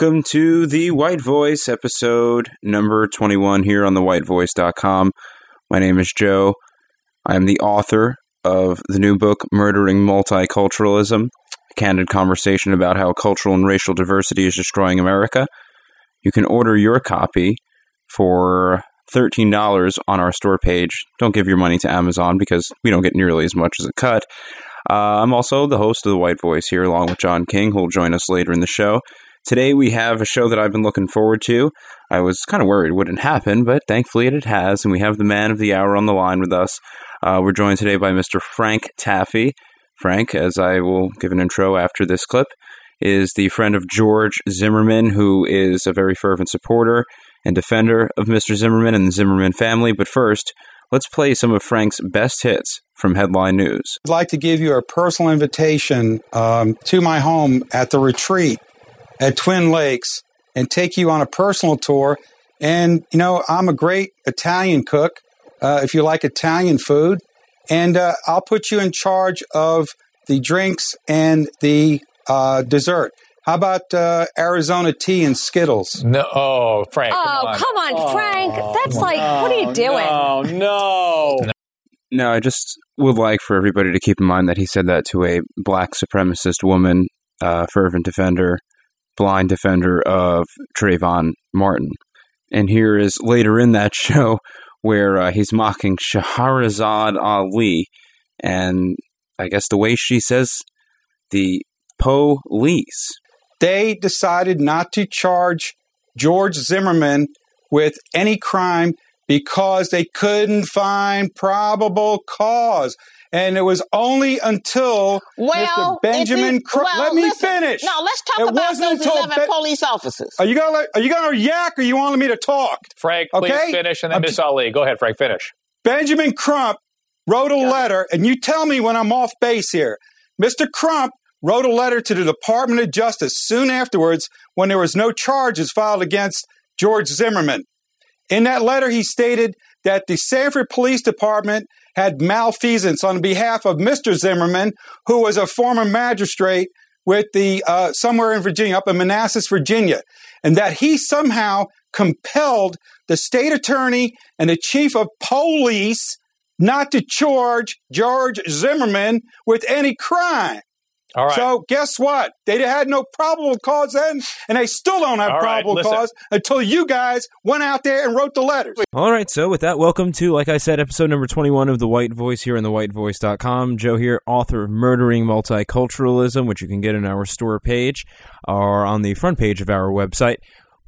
Welcome to the White Voice episode number 21 here on thewhitevoice.com. My name is Joe. I am the author of the new book, Murdering Multiculturalism, a candid conversation about how cultural and racial diversity is destroying America. You can order your copy for $13 on our store page. Don't give your money to Amazon because we don't get nearly as much as a cut. Uh, I'm also the host of The White Voice here, along with John King, who will join us later in the show. Today we have a show that I've been looking forward to. I was kind of worried it wouldn't happen, but thankfully it has, and we have the man of the hour on the line with us. Uh, we're joined today by Mr. Frank Taaffe. Frank, as I will give an intro after this clip, is the friend of George Zimmerman, who is a very fervent supporter and defender of Mr. Zimmerman and the Zimmerman family. But first, let's play some of Frank's best hits from Headline News. I'd like to give you a personal invitation um, to my home at the retreat at Twin Lakes and take you on a personal tour. And, you know, I'm a great Italian cook uh, if you like Italian food. And uh, I'll put you in charge of the drinks and the uh, dessert. How about uh, Arizona tea and Skittles? No, oh, Frank. Oh, come on, Frank. That's like, what are you doing? Oh, no. No, I just would like for everybody to keep in mind that he said that to a black supremacist woman, uh, fervent defender, blind defender of Trayvon Martin. And here is later in that show where uh, he's mocking Shahrazad Ali, and I guess the way she says the police. They decided not to charge George Zimmerman with any crime because they couldn't find probable cause. And it was only until Well, Mr. Benjamin if you- Cro- well, let me listen, finish. No, let's talk It about wasn't those 11 Ben- police officers. Are you gonna let- are you gonna yak or you want me to talk? Frank, please Okay. finish, and then I'm Miss Ali. Go ahead, Frank, finish. Benjamin Crump wrote a letter, and you tell me when I'm off base here. Mr. Crump wrote a letter to the Department of Justice soon afterwards when there was no charges filed against George Zimmerman. In that letter, he stated that the Sanford Police Department had malfeasance on behalf of Mr. Zimmerman, who was a former magistrate with the uh, somewhere in Virginia, up in Manassas, Virginia, and that he somehow compelled the state attorney and the chief of police not to charge George Zimmerman with any crime. All right. So guess what? They had no probable cause then, and they still don't have All right, probable listen. cause until you guys went out there and wrote the letters. All right, so with that, welcome to, like I said, episode number 21 of The White Voice here on thewhitevoice.com. Joe here, author of Murdering Multiculturalism, which you can get on our store page or on the front page of our website.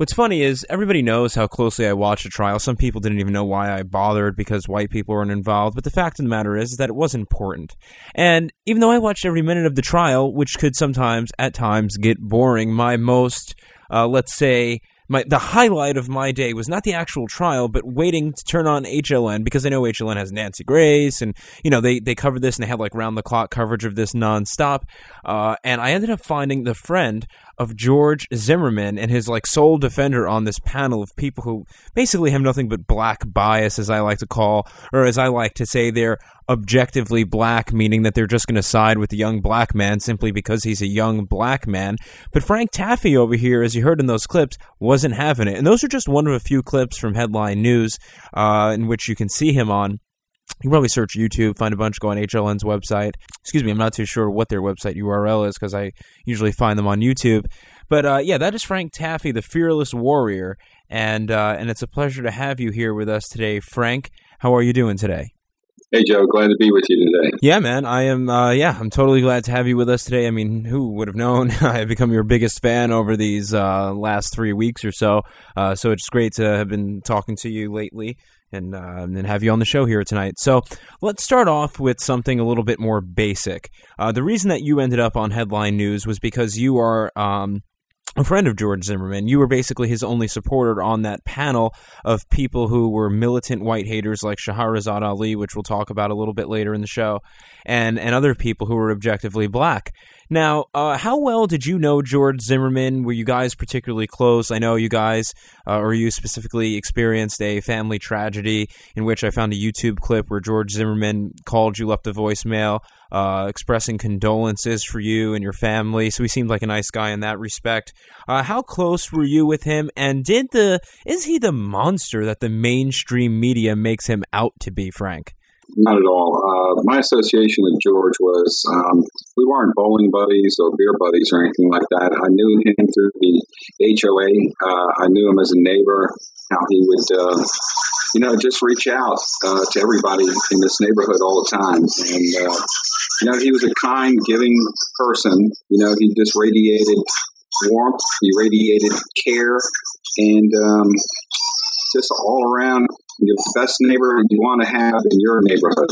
What's funny is everybody knows how closely I watched the trial. Some people didn't even know why I bothered because white people weren't involved. But the fact of the matter is that it was important. And even though I watched every minute of the trial, which could sometimes, at times, get boring, my most, uh, let's say, my the highlight of my day was not the actual trial, but waiting to turn on HLN because I know HLN has Nancy Grace, and you know they they covered this and they had like round the clock coverage of this nonstop. Uh, and I ended up finding the friend of George Zimmerman and his like sole defender on this panel of people who basically have nothing but black bias, as I like to call, or as I like to say, they're objectively black, meaning that they're just going to side with the young black man simply because he's a young black man. But Frank Taaffe over here, as you heard in those clips, wasn't having it. And those are just one of a few clips from Headline News uh, in which you can see him on. You can probably search YouTube, find a bunch, go on HLN's website. Excuse me, I'm not too sure what their website URL is because I usually find them on YouTube. But uh, yeah, that is Frank Taaffe, the fearless warrior, and uh, and it's a pleasure to have you here with us today, Frank. How are you doing today? Hey Joe, glad to be with you today. Yeah, man. I am. Uh, yeah, I'm totally glad to have you with us today. I mean, who would have known? I've become your biggest fan over these uh, last three weeks or so. Uh, so it's great to have been talking to you lately and uh, and have you on the show here tonight. So let's start off with something a little bit more basic. Uh, the reason that you ended up on headline news was because you are. Um, a friend of George Zimmerman. You were basically his only supporter on that panel of people who were militant white haters like Shahrazad Ali, which we'll talk about a little bit later in the show, and and other people who were objectively black. Now, uh, how well did you know George Zimmerman? Were you guys particularly close? I know you guys, uh, or you specifically, experienced a family tragedy in which I found a YouTube clip where George Zimmerman called you, left a voicemail uh, expressing condolences for you and your family. So he seemed like a nice guy in that respect. Uh, how close were you with him? And did the is he the monster that the mainstream media makes him out to be, Frank? Not at all. Uh, my association with George was um, we weren't bowling buddies or beer buddies or anything like that. I knew him through the HOA. Uh, I knew him as a neighbor. How he would, uh, you know, just reach out uh, to everybody in this neighborhood all the time, and uh, you know, he was a kind, giving person. You know, he just radiated warmth, he radiated care, and um, just all around the best neighbor you want to have in your neighborhood.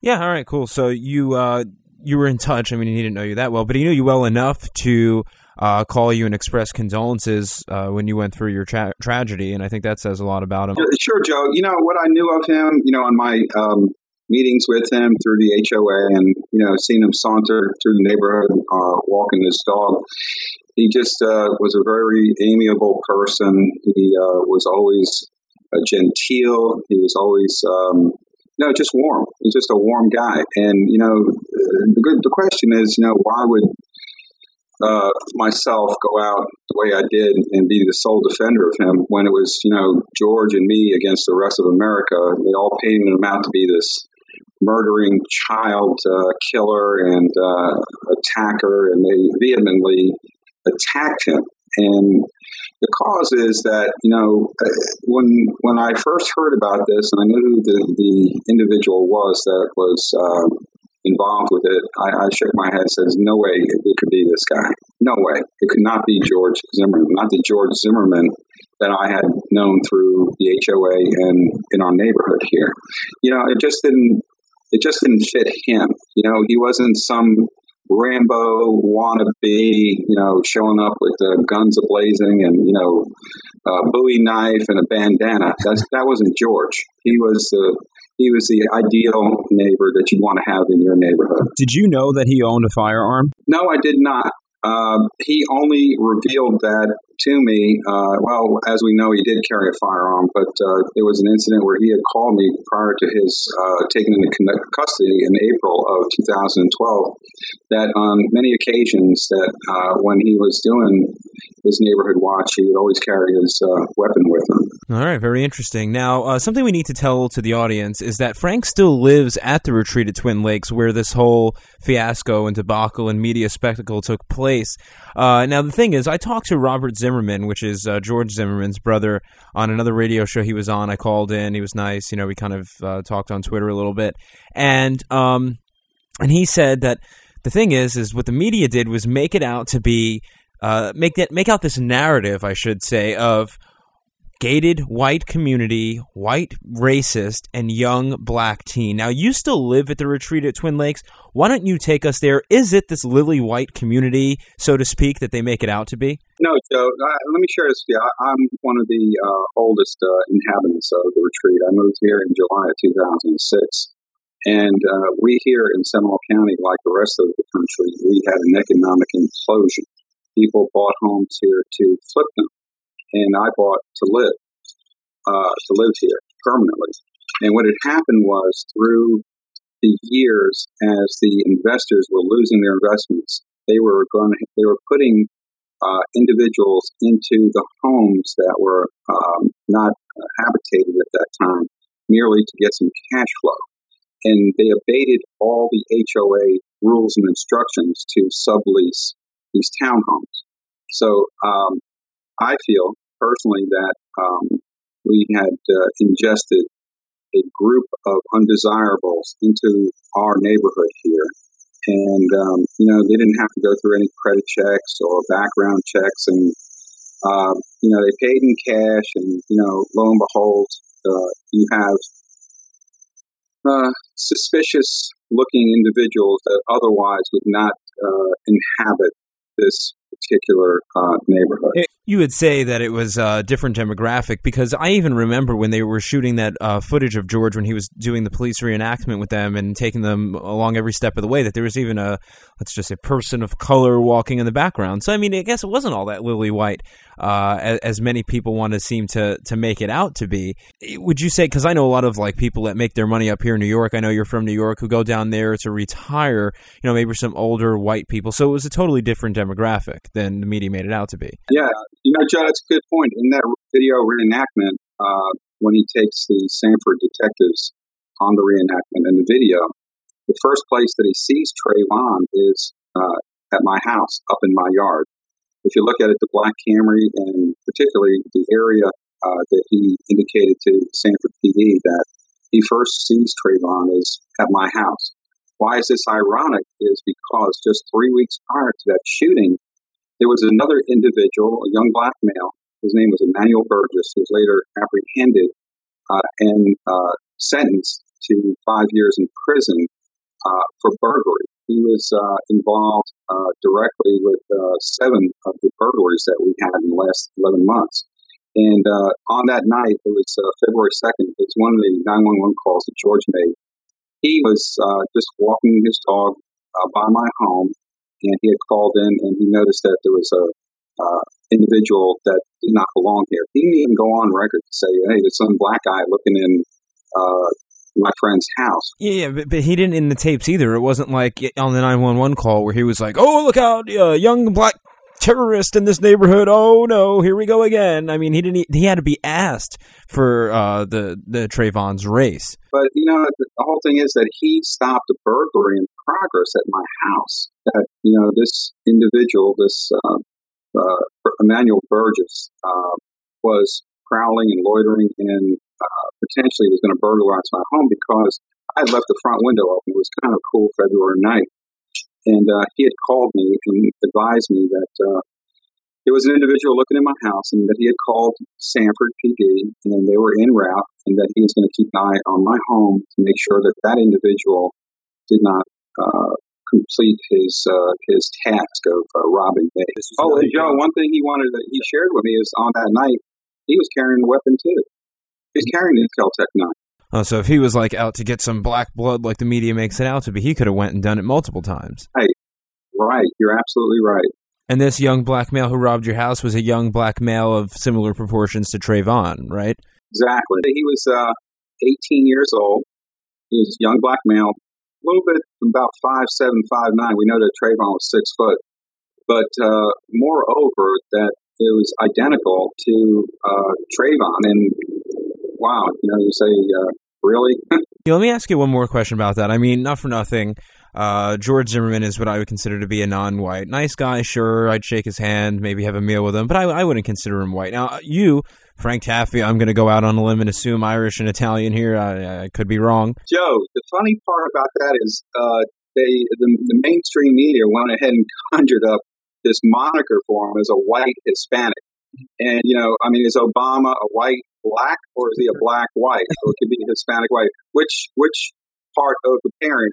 Yeah, all right, cool. So you uh, you were in touch. I mean, he didn't know you that well, but he knew you well enough to uh, call you and express condolences uh, when you went through your tra tragedy, and I think that says a lot about him. Sure, Joe. You know what I knew of him. You know, on my um, meetings with him through the HOA, and you know, seeing him saunter through the neighborhood, uh, walking his dog. He just uh, was a very amiable person. He uh, was always genteel. He was always, um, know, just warm. He's just a warm guy. And you know, the good the question is, you know, why would uh, myself go out the way I did and be the sole defender of him when it was, you know, George and me against the rest of America. They all painted him out to be this murdering child uh, killer and uh, attacker, and they vehemently attacked him. And the cause is that you know when when I first heard about this, and I knew who the, the individual was that was uh, involved with it, I, I shook my head says, "No way, it could be this guy. No way, it could not be George Zimmerman. Not the George Zimmerman that I had known through the HOA and in our neighborhood here. You know, it just didn't it just didn't fit him. You know, he wasn't some Rambo wannabe, you know, showing up with the guns ablazing and you know, a Bowie knife and a bandana. That's that wasn't George. He was uh, he was the ideal neighbor that you'd want to have in your neighborhood. Did you know that he owned a firearm? No, I did not. Uh, he only revealed that to me. Uh, well, as we know, he did carry a firearm, but uh, there was an incident where he had called me prior to his uh, taking into custody in April of 2012. That on many occasions, that uh, when he was doing his neighborhood watch, he would always carry his uh, weapon with him. All right, very interesting. Now, uh, something we need to tell to the audience is that Frank still lives at the retreat at Twin Lakes, where this whole fiasco and debacle and media spectacle took place. Now, the thing is, I talked to Robert Zimmerman, which is uh, George Zimmerman's brother, on another radio show he was on. I called in. He was nice. You know, we kind of uh, talked on Twitter a little bit, and um, and he said that the thing is, is what the media did was make it out to be uh, make that make out this narrative, I should say, of gated white community, white racist, and young black teen. Now, you still live at the retreat at Twin Lakes. Why don't you take us there? Is it this lily white community, so to speak, that they make it out to be? No, Joe. Uh, let me share this with you. I, am one of the uh, oldest uh, inhabitants of the retreat. I moved here in July of 2006. And uh, we here in Seminole County, like the rest of the country, we had an economic implosion. People bought homes here to flip them and I bought to live, uh, to live here permanently. And what had happened was through the years, as the investors were losing their investments, they were going, they were putting uh, individuals into the homes that were um, not uh, habitated at that time, merely to get some cash flow. And they abated all the HOA rules and instructions to sublease these townhomes. So um, I feel personally that um, we had uh, ingested a group of undesirables into our neighborhood here. And, um, you know, they didn't have to go through any credit checks or background checks. And, uh, you know, they paid in cash. And, you know, lo and behold, uh, you have uh, suspicious looking individuals that otherwise would not uh, inhabit this particular uh, neighborhood. You would say that it was a different demographic because I even remember when they were shooting that uh, footage of George when he was doing the police reenactment with them and taking them along every step of the way that there was even a, let's just say, person of color walking in the background. So, I mean, I guess it wasn't all that lily white uh, as, as, many people want to seem to, to make it out to be. Would you say, because I know a lot of like people that make their money up here in New York, I know you're from New York, who go down there to retire, you know, maybe some older white people. So it was a totally different demographic than the media made it out to be. Yeah, you know, Joe, that's a good point. In that video reenactment, uh, when he takes the Sanford detectives on the reenactment in the video, the first place that he sees Trayvon is uh, at my house, up in my yard. If you look at it, the black Camry, and particularly the area uh, that he indicated to Sanford PD that he first sees Trayvon is at my house. Why is this ironic? Is because just three weeks prior to that shooting, there was another individual, a young black male. His name was Emmanuel Burgess, who was later apprehended uh, and uh, sentenced to five years in prison uh, for burglary. He was uh, involved uh, directly with uh, seven of the burglaries that we had in the last 11 months. And on that night, it was February 2nd, it's one of the 911 calls that George made. He was just walking his dog by my home and he had called in and he noticed that there was a uh, individual that did not belong here. He didn't even go on record to say, "Hey, there's some black guy looking in uh, my friend's house." Yeah, yeah but, but he didn't in the tapes either. It wasn't like on the nine one one call where he was like, "Oh, look out, uh, young black terrorist in this neighborhood. Oh no, here we go again. I mean, he didn't. He had to be asked for uh, the the Trayvon's race. But you know, the whole thing is that he stopped a burglary in progress at my house. That you know, this individual, this uh, uh, Emmanuel Burgess, uh, was prowling and loitering and uh, potentially was going to burglarize my home because I had left the front window open. It was kind of cool February night. And uh, he had called me and advised me that uh, there was an individual looking in my house and that he had called Sanford PD and they were en route and that he was going to keep an eye on my home to make sure that that individual did not uh, complete his uh, his task of uh, robbing me. Oh, and Joe, one thing he wanted that he shared with me is on that night he was carrying a weapon too. He's carrying a Kel-Tec knife. Oh, so if he was like out to get some black blood like the media makes it out to be, he could have went and done it multiple times. Right. Right. You're absolutely right. And this young black male who robbed your house was a young black male of similar proportions to Trayvon, right? Exactly. He was uh, 18 years old. He was a young black male, a little bit about five seven, five nine. We know that Trayvon was six foot, but uh, moreover, that it was identical to uh, Trayvon. And wow, you know, you say, uh, really? yeah, let me ask you one more question about that. I mean, not for nothing. Uh, George Zimmerman is what I would consider to be a non-white. Nice guy, sure. I'd shake his hand, maybe have a meal with him, but I, I wouldn't consider him white. Now, you, Frank Taaffe, I'm going to go out on a limb and assume Irish and Italian here. I, I could be wrong. Joe, the funny part about that is uh, they the, the mainstream media went ahead and conjured up this moniker for him as a white Hispanic. And, you know, I mean, is Obama a white black or is he a black white? So it could be Hispanic white. Which which part of the parent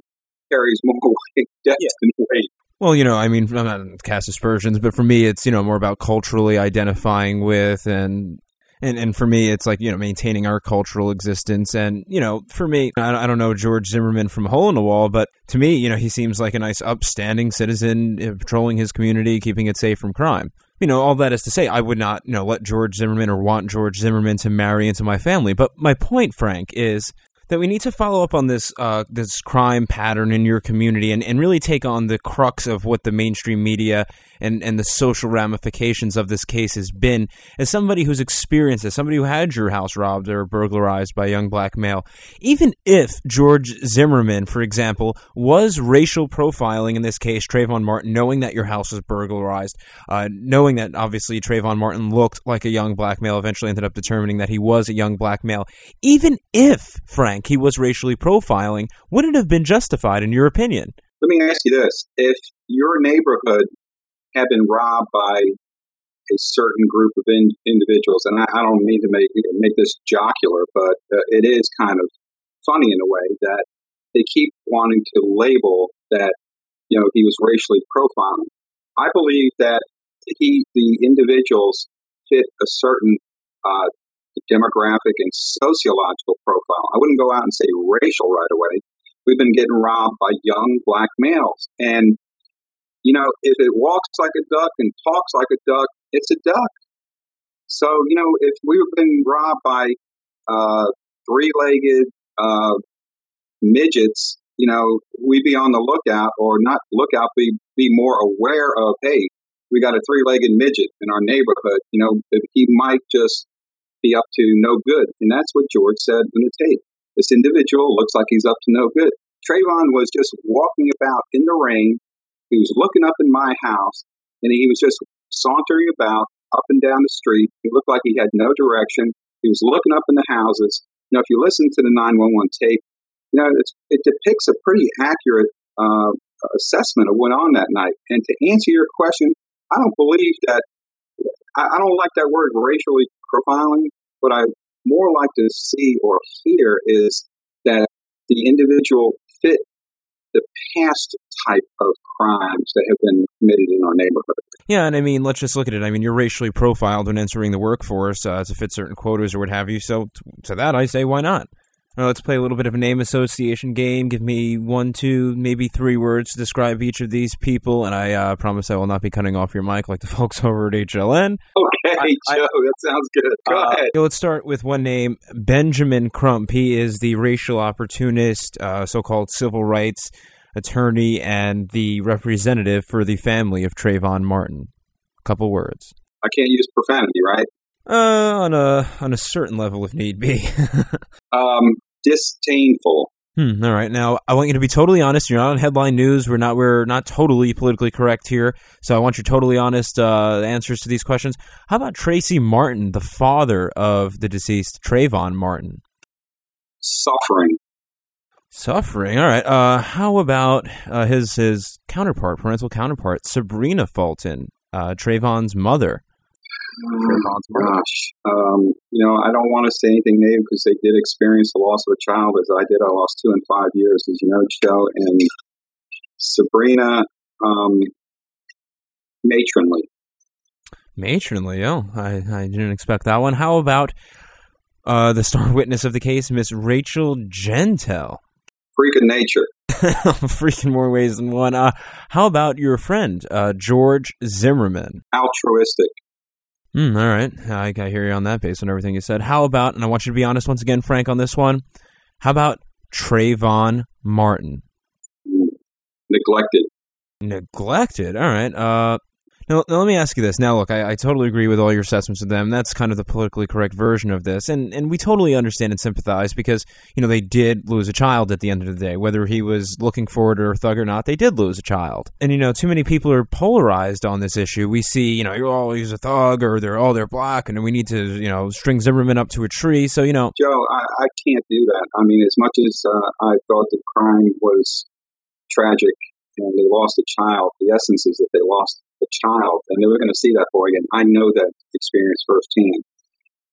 carries more weight, depth, yeah. and weight? Well, you know, I mean, I'm not cast aspersions, but for me, it's you know more about culturally identifying with and and and for me it's like you know maintaining our cultural existence and you know for me I, I don't know george zimmerman from hole in the wall but to me you know he seems like a nice upstanding citizen uh, patrolling his community keeping it safe from crime you know, all that is to say, I would not, you know, let George Zimmerman or want George Zimmerman to marry into my family. But my point, Frank, is that we need to follow up on this uh, this crime pattern in your community and, and really take on the crux of what the mainstream media and, and the social ramifications of this case has been. As somebody who's experienced it, somebody who had your house robbed or burglarized by a young black male, even if George Zimmerman, for example, was racial profiling in this case, Trayvon Martin, knowing that your house was burglarized, uh, knowing that obviously Trayvon Martin looked like a young black male, eventually ended up determining that he was a young black male, even if, Frank, he was racially profiling, would it have been justified in your opinion? Let me ask you this. If your neighborhood had been robbed by a certain group of in, individuals. And I, I, don't mean to make make this jocular, but uh, it is kind of funny in a way that they keep wanting to label that you know he was racially profiling. I believe that he the individuals fit a certain uh, demographic and sociological profile. I wouldn't go out and say racial right away. We've been getting robbed by young black males, and you know, if it walks like a duck and talks like a duck, it's a duck. So, you know, if we've been robbed by uh, three-legged uh, midgets, you know, we'd be on the lookout, or not lookout, be be more aware of, hey, we got a three-legged midget in our neighborhood. You know, he might just be up to no good, and that's what George said in the tape. This individual looks like he's up to no good. Trayvon was just walking about in the rain. He was looking up in my house, and he was just sauntering about up and down the street. He looked like he had no direction. He was looking up in the houses. Know, if you listen to the 911 tape, you know, it depicts a pretty accurate uh, assessment of what went on that night. And to answer your question, I don't believe that, I, I don't like that word racially profiling. What I more like to see or hear is that the individual fit the past type of crimes that have been committed in our neighborhood. Yeah, and I mean, let's just look at it. I mean, you're racially profiled when entering the workforce uh, to fit certain quotas or what have you. So to that, I say, why not? Let's play a little bit of a name association game. Give me one, two, maybe three words to describe each of these people, and I uh, promise I will not be cutting off your mic like the folks over at HLN. Okay, I, Joe, I, that sounds good. Go uh, ahead. Let's start with one name, Benjamin Crump. He is the racial opportunist, uh, so-called civil rights attorney, and the representative for the family of Trayvon Martin. A Couple words. I can't use profanity, right? Uh, on a on a certain level, if need be. um, disdainful. Hmm, all right. Now, I want you to be totally honest. You're not on headline news. We're not. We're not totally politically correct here. So I want your totally honest uh, answers to these questions. How about Tracy Martin, the father of the deceased Trayvon Martin? Suffering. Suffering. All right. Uh, how about uh, his his counterpart, parental counterpart, Sabrina Fulton, uh, Trayvon's mother? Gosh, um, you know, I don't want to say anything negative because they did experience the loss of a child, as I did. I lost two in five years, as you know, Joe. And Sabrina, um, matronly. Matronly, oh, I, I didn't expect that one. How about uh, the star witness of the case, Miss Rachel Jeantel? Freak of nature. Freaking more ways than one. Uh, how about your friend, uh, George Zimmerman? Altruistic. Mm, all right. I, I hear you on that based on everything you said. How about, and I want you to be honest once again, Frank, on this one, how about Trayvon Martin? Neglected. Neglected. All right. Uh, now, now, let me ask you this. Now, look, I, I, totally agree with all your assessments of them. That's kind of the politically correct version of this. And and we totally understand and sympathize because, you know, they did lose a child at the end of the day. Whether he was looking forward or a thug or not, they did lose a child. And, you know, too many people are polarized on this issue. We see, you know, all he's a thug or they're all oh, they're black and we need to, you know, string Zimmerman up to a tree. So, you know. Joe, I, I can't do that. I mean, as much as uh, I thought the crime was tragic and they lost a child, the essence is that they lost a child, and they were going to see that boy again. I know that experience firsthand.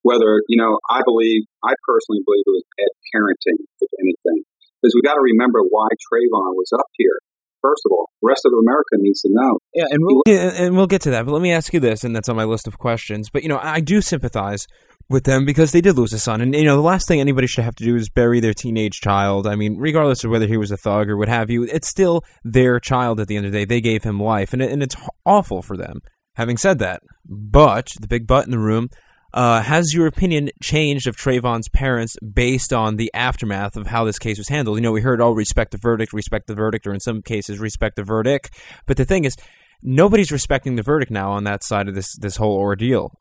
Whether, you know, I believe, I personally believe it was bad parenting, if anything. Because we got to remember why Trayvon was up here first of all. The rest of America needs to know. Yeah, and we'll, and we'll get to that. But let me ask you this, and that's on my list of questions. But, you know, I do sympathize with them because they did lose a son. And, you know, the last thing anybody should have to do is bury their teenage child. I mean, regardless of whether he was a thug or what have you, it's still their child at the end of the day. They gave him life, and, it, and it's awful for them. Having said that, but, the big but in the room, uh, has your opinion changed of Trayvon's parents based on the aftermath of how this case was handled? You know, we heard, oh, respect the verdict, respect the verdict, or in some cases, respect the verdict. But the thing is, nobody's respecting the verdict now on that side of this this whole ordeal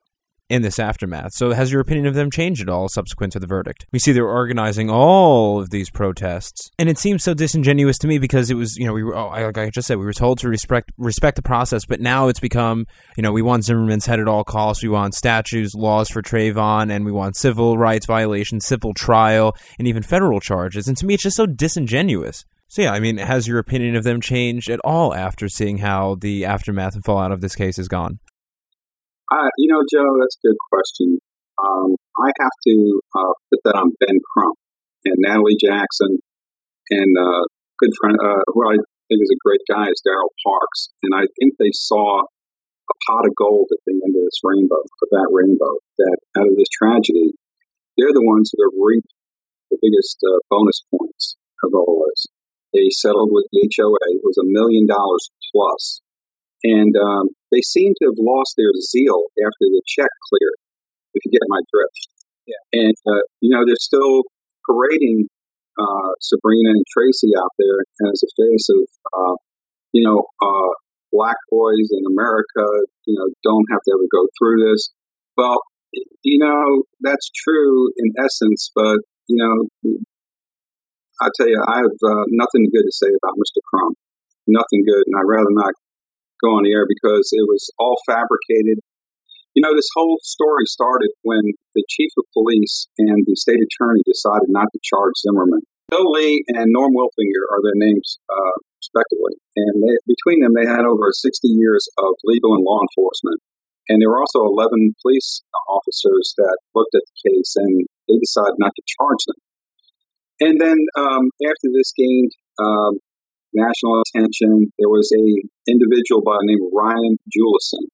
in this aftermath. So has your opinion of them changed at all subsequent to the verdict? We see they're organizing all of these protests. And it seems so disingenuous to me because it was, you know, we were, oh, like I just said, we were told to respect respect the process, but now it's become, you know, we want Zimmerman's head at all costs. We want statues, laws for Trayvon, and we want civil rights violations, civil trial, and even federal charges. And to me, it's just so disingenuous. So yeah, I mean, has your opinion of them changed at all after seeing how the aftermath and fallout of this case has gone? Uh, you know, Joe, that's a good question. Um, I have to uh, put that on Ben Crump and Natalie Jackson and uh, good friend, uh, who I think is a great guy, is Daryl Parks. And I think they saw a pot of gold at the end of this rainbow, of that rainbow, that out of this tragedy, they're the ones that have reaped the biggest uh, bonus points of all this. They settled with the HOA. It was a million dollars plus. And um, they seem to have lost their zeal after the check cleared, if you get my drift. Yeah. And, uh, you know, they're still parading uh, Sabrina and Tracy out there as a face of, uh, you know, uh, black boys in America, you know, don't have to ever go through this. Well, you know, that's true in essence, but, you know, I tell you, I have uh, nothing good to say about Mr. Crump. Nothing good, and I'd rather not go on the air because it was all fabricated. You know, this whole story started when the chief of police and the state attorney decided not to charge Zimmerman. Bill Lee and Norm Wolfinger are their names, uh, respectively. And they, between them, they had over 60 years of legal and law enforcement. And there were also 11 police officers that looked at the case and they decided not to charge them. And then um, after this gained um, national attention, there was a individual by the name of Ryan Julison.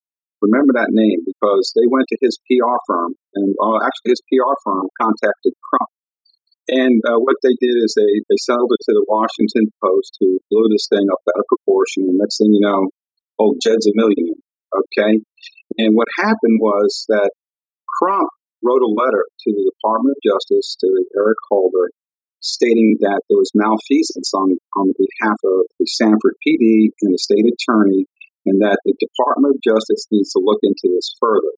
Remember that name because they went to his PR firm, and uh, actually his PR firm contacted Crump. And uh, what they did is they, they sold it to the Washington Post, who blew this thing up out of proportion. And next thing you know, old Jed's a millionaire. Okay. And what happened was that Crump wrote a letter to the Department of Justice, to Eric Holder, stating that there was malfeasance on, on behalf of the Sanford PD and the state attorney, and that the Department of Justice needs to look into this further.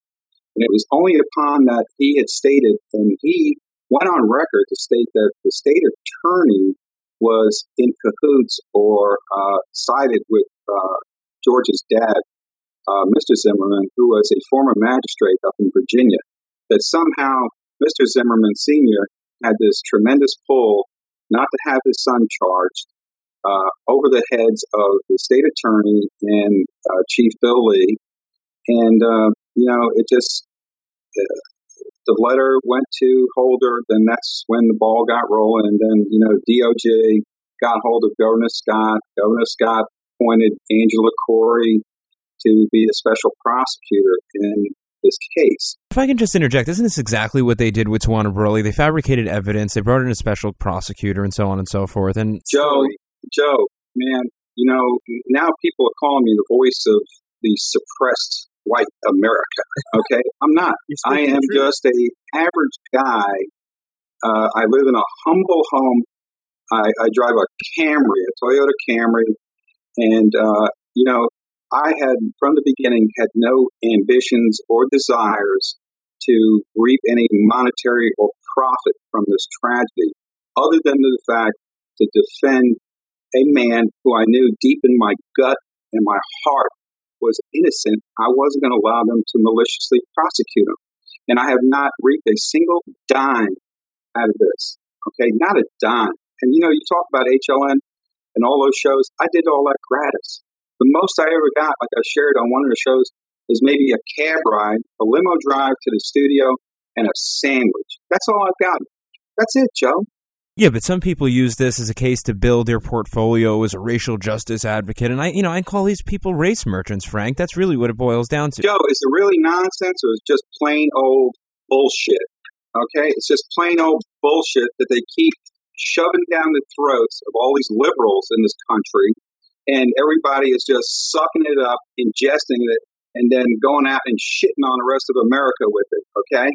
And it was only upon that he had stated, and he went on record to state that the state attorney was in cahoots or uh, sided with uh, George's dad, uh, Mr. Zimmerman, who was a former magistrate up in Virginia, that somehow Mr. Zimmerman Sr had this tremendous pull not to have his son charged uh, over the heads of the state attorney and uh, Chief Bill Lee. And, uh, you know, it just, uh, the letter went to Holder, then that's when the ball got rolling. And then, you know, DOJ got hold of Governor Scott. Governor Scott appointed Angela Corey to be a special prosecutor. And this case. If I can just interject, isn't this exactly what they did with Tawana Brawley? They fabricated evidence, they brought in a special prosecutor, and so on and so forth. And Joe, Joe, man, you know, now people are calling me the voice of the suppressed white America. Okay, I'm not. I am just a average guy. Uh, I live in a humble home. I, I drive a Camry, a Toyota Camry, and uh, you know, I had, from the beginning, had no ambitions or desires to reap any monetary or profit from this tragedy, other than the fact to defend a man who I knew deep in my gut and my heart was innocent. I wasn't going to allow them to maliciously prosecute him. And I have not reaped a single dime out of this. Okay, not a dime. And you know, you talk about HLN and all those shows. I did all that gratis. The most I ever got, like I shared on one of the shows, is maybe a cab ride, a limo drive to the studio, and a sandwich. That's all I've got. That's it, Joe. Yeah, but some people use this as a case to build their portfolio as a racial justice advocate, and I, you know, I call these people race merchants, Frank. That's really what it boils down to. Joe, is it really nonsense, or is it just plain old bullshit? Okay, it's just plain old bullshit that they keep shoving down the throats of all these liberals in this country and everybody is just sucking it up, ingesting it, and then going out and shitting on the rest of America with it. Okay.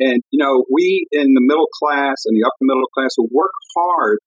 And, you know, we in the middle class and the upper middle class will work hard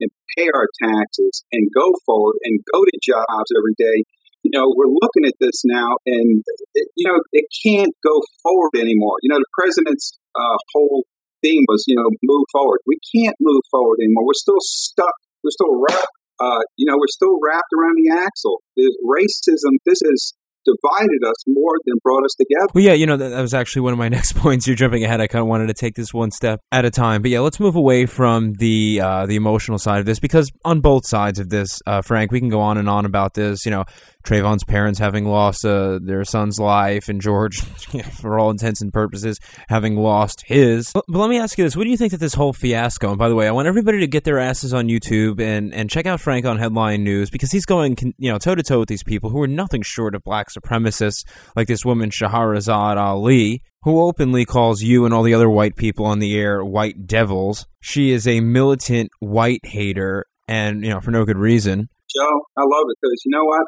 and pay our taxes and go forward and go to jobs every day. You know, we're looking at this now and, it, you know, it can't go forward anymore. You know, the president's uh, whole theme was, you know, move forward. We can't move forward anymore. We're still stuck. We're still wrapped uh, you know, we're still wrapped around the axle. The racism, this has divided us more than brought us together. Well, yeah, you know, that, that, was actually one of my next points. You're jumping ahead. I kind of wanted to take this one step at a time. But yeah, let's move away from the uh, the emotional side of this because on both sides of this, uh, Frank, we can go on and on about this. You know, Trayvon's parents having lost uh, their son's life, and George, for all intents and purposes, having lost his. But, but, let me ask you this: What do you think that this whole fiasco? And by the way, I want everybody to get their asses on YouTube and and check out Frank on Headline News because he's going, you know, toe to toe with these people who are nothing short of black supremacists like this woman Shahrazad Ali, who openly calls you and all the other white people on the air white devils. She is a militant white hater, and you know for no good reason. Joe, I love it because you know what?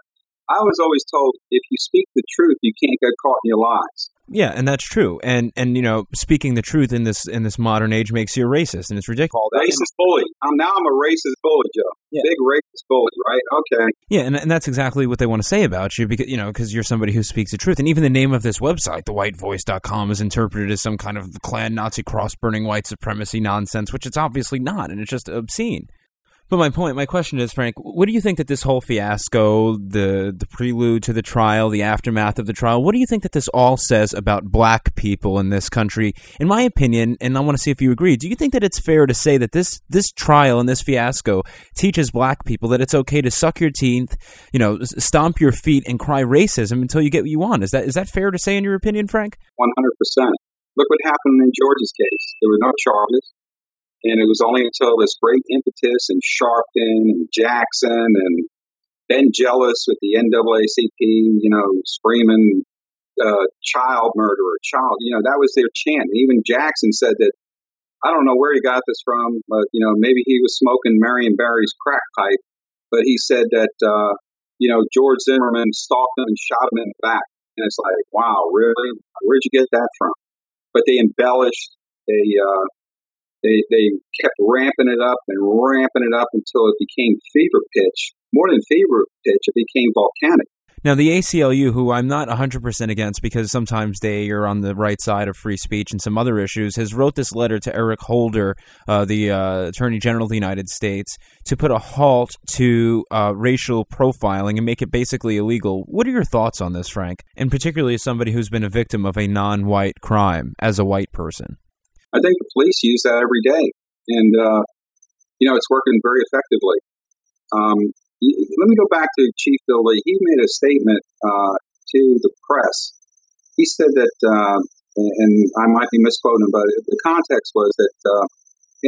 I was always told if you speak the truth, you can't get caught in your lies. Yeah, and that's true. And and you know, speaking the truth in this in this modern age makes you a racist, and it's ridiculous. Racist bully. I'm now I'm a racist bully, Joe. Yeah. Big bully, right? Okay. Yeah, and and that's exactly what they want to say about you because you know because you're somebody who speaks the truth, and even the name of this website, thewhitevoice.com, is interpreted as some kind of Klan Nazi cross burning white supremacy nonsense, which it's obviously not, and it's just obscene. But my point, my question is, Frank, what do you think that this whole fiasco, the the prelude to the trial, the aftermath of the trial, what do you think that this all says about black people in this country? In my opinion, and I want to see if you agree, do you think that it's fair to say that this this trial and this fiasco teaches black people that it's okay to suck your teeth, you know, stomp your feet and cry racism until you get what you want? Is that is that fair to say in your opinion, Frank? 100%. Look what happened in George's case. There were no charges. And it was only until this great impetus and Sharpton and Jackson and Ben Jealous with the NAACP, you know, screaming uh, child murderer, child, you know, that was their chant. Even Jackson said that, I don't know where he got this from, but, you know, maybe he was smoking Marion Barry's crack pipe, but he said that, uh, you know, George Zimmerman stalked him and shot him in the back. And it's like, wow, really? Where'd you get that from? But they embellished, they, uh, they, they kept ramping it up and ramping it up until it became fever pitch. More than fever pitch, it became volcanic. Now, the ACLU, who I'm not 100% against because sometimes they are on the right side of free speech and some other issues, has wrote this letter to Eric Holder, uh, the uh, Attorney General of the United States, to put a halt to uh, racial profiling and make it basically illegal. What are your thoughts on this, Frank? And particularly as somebody who's been a victim of a non-white crime as a white person. I think the police use that every day, and uh, you know it's working very effectively. Um, let me go back to Chief Bill Lee. He made a statement uh, to the press. He said that, uh, and I might be misquoting but the context was that uh,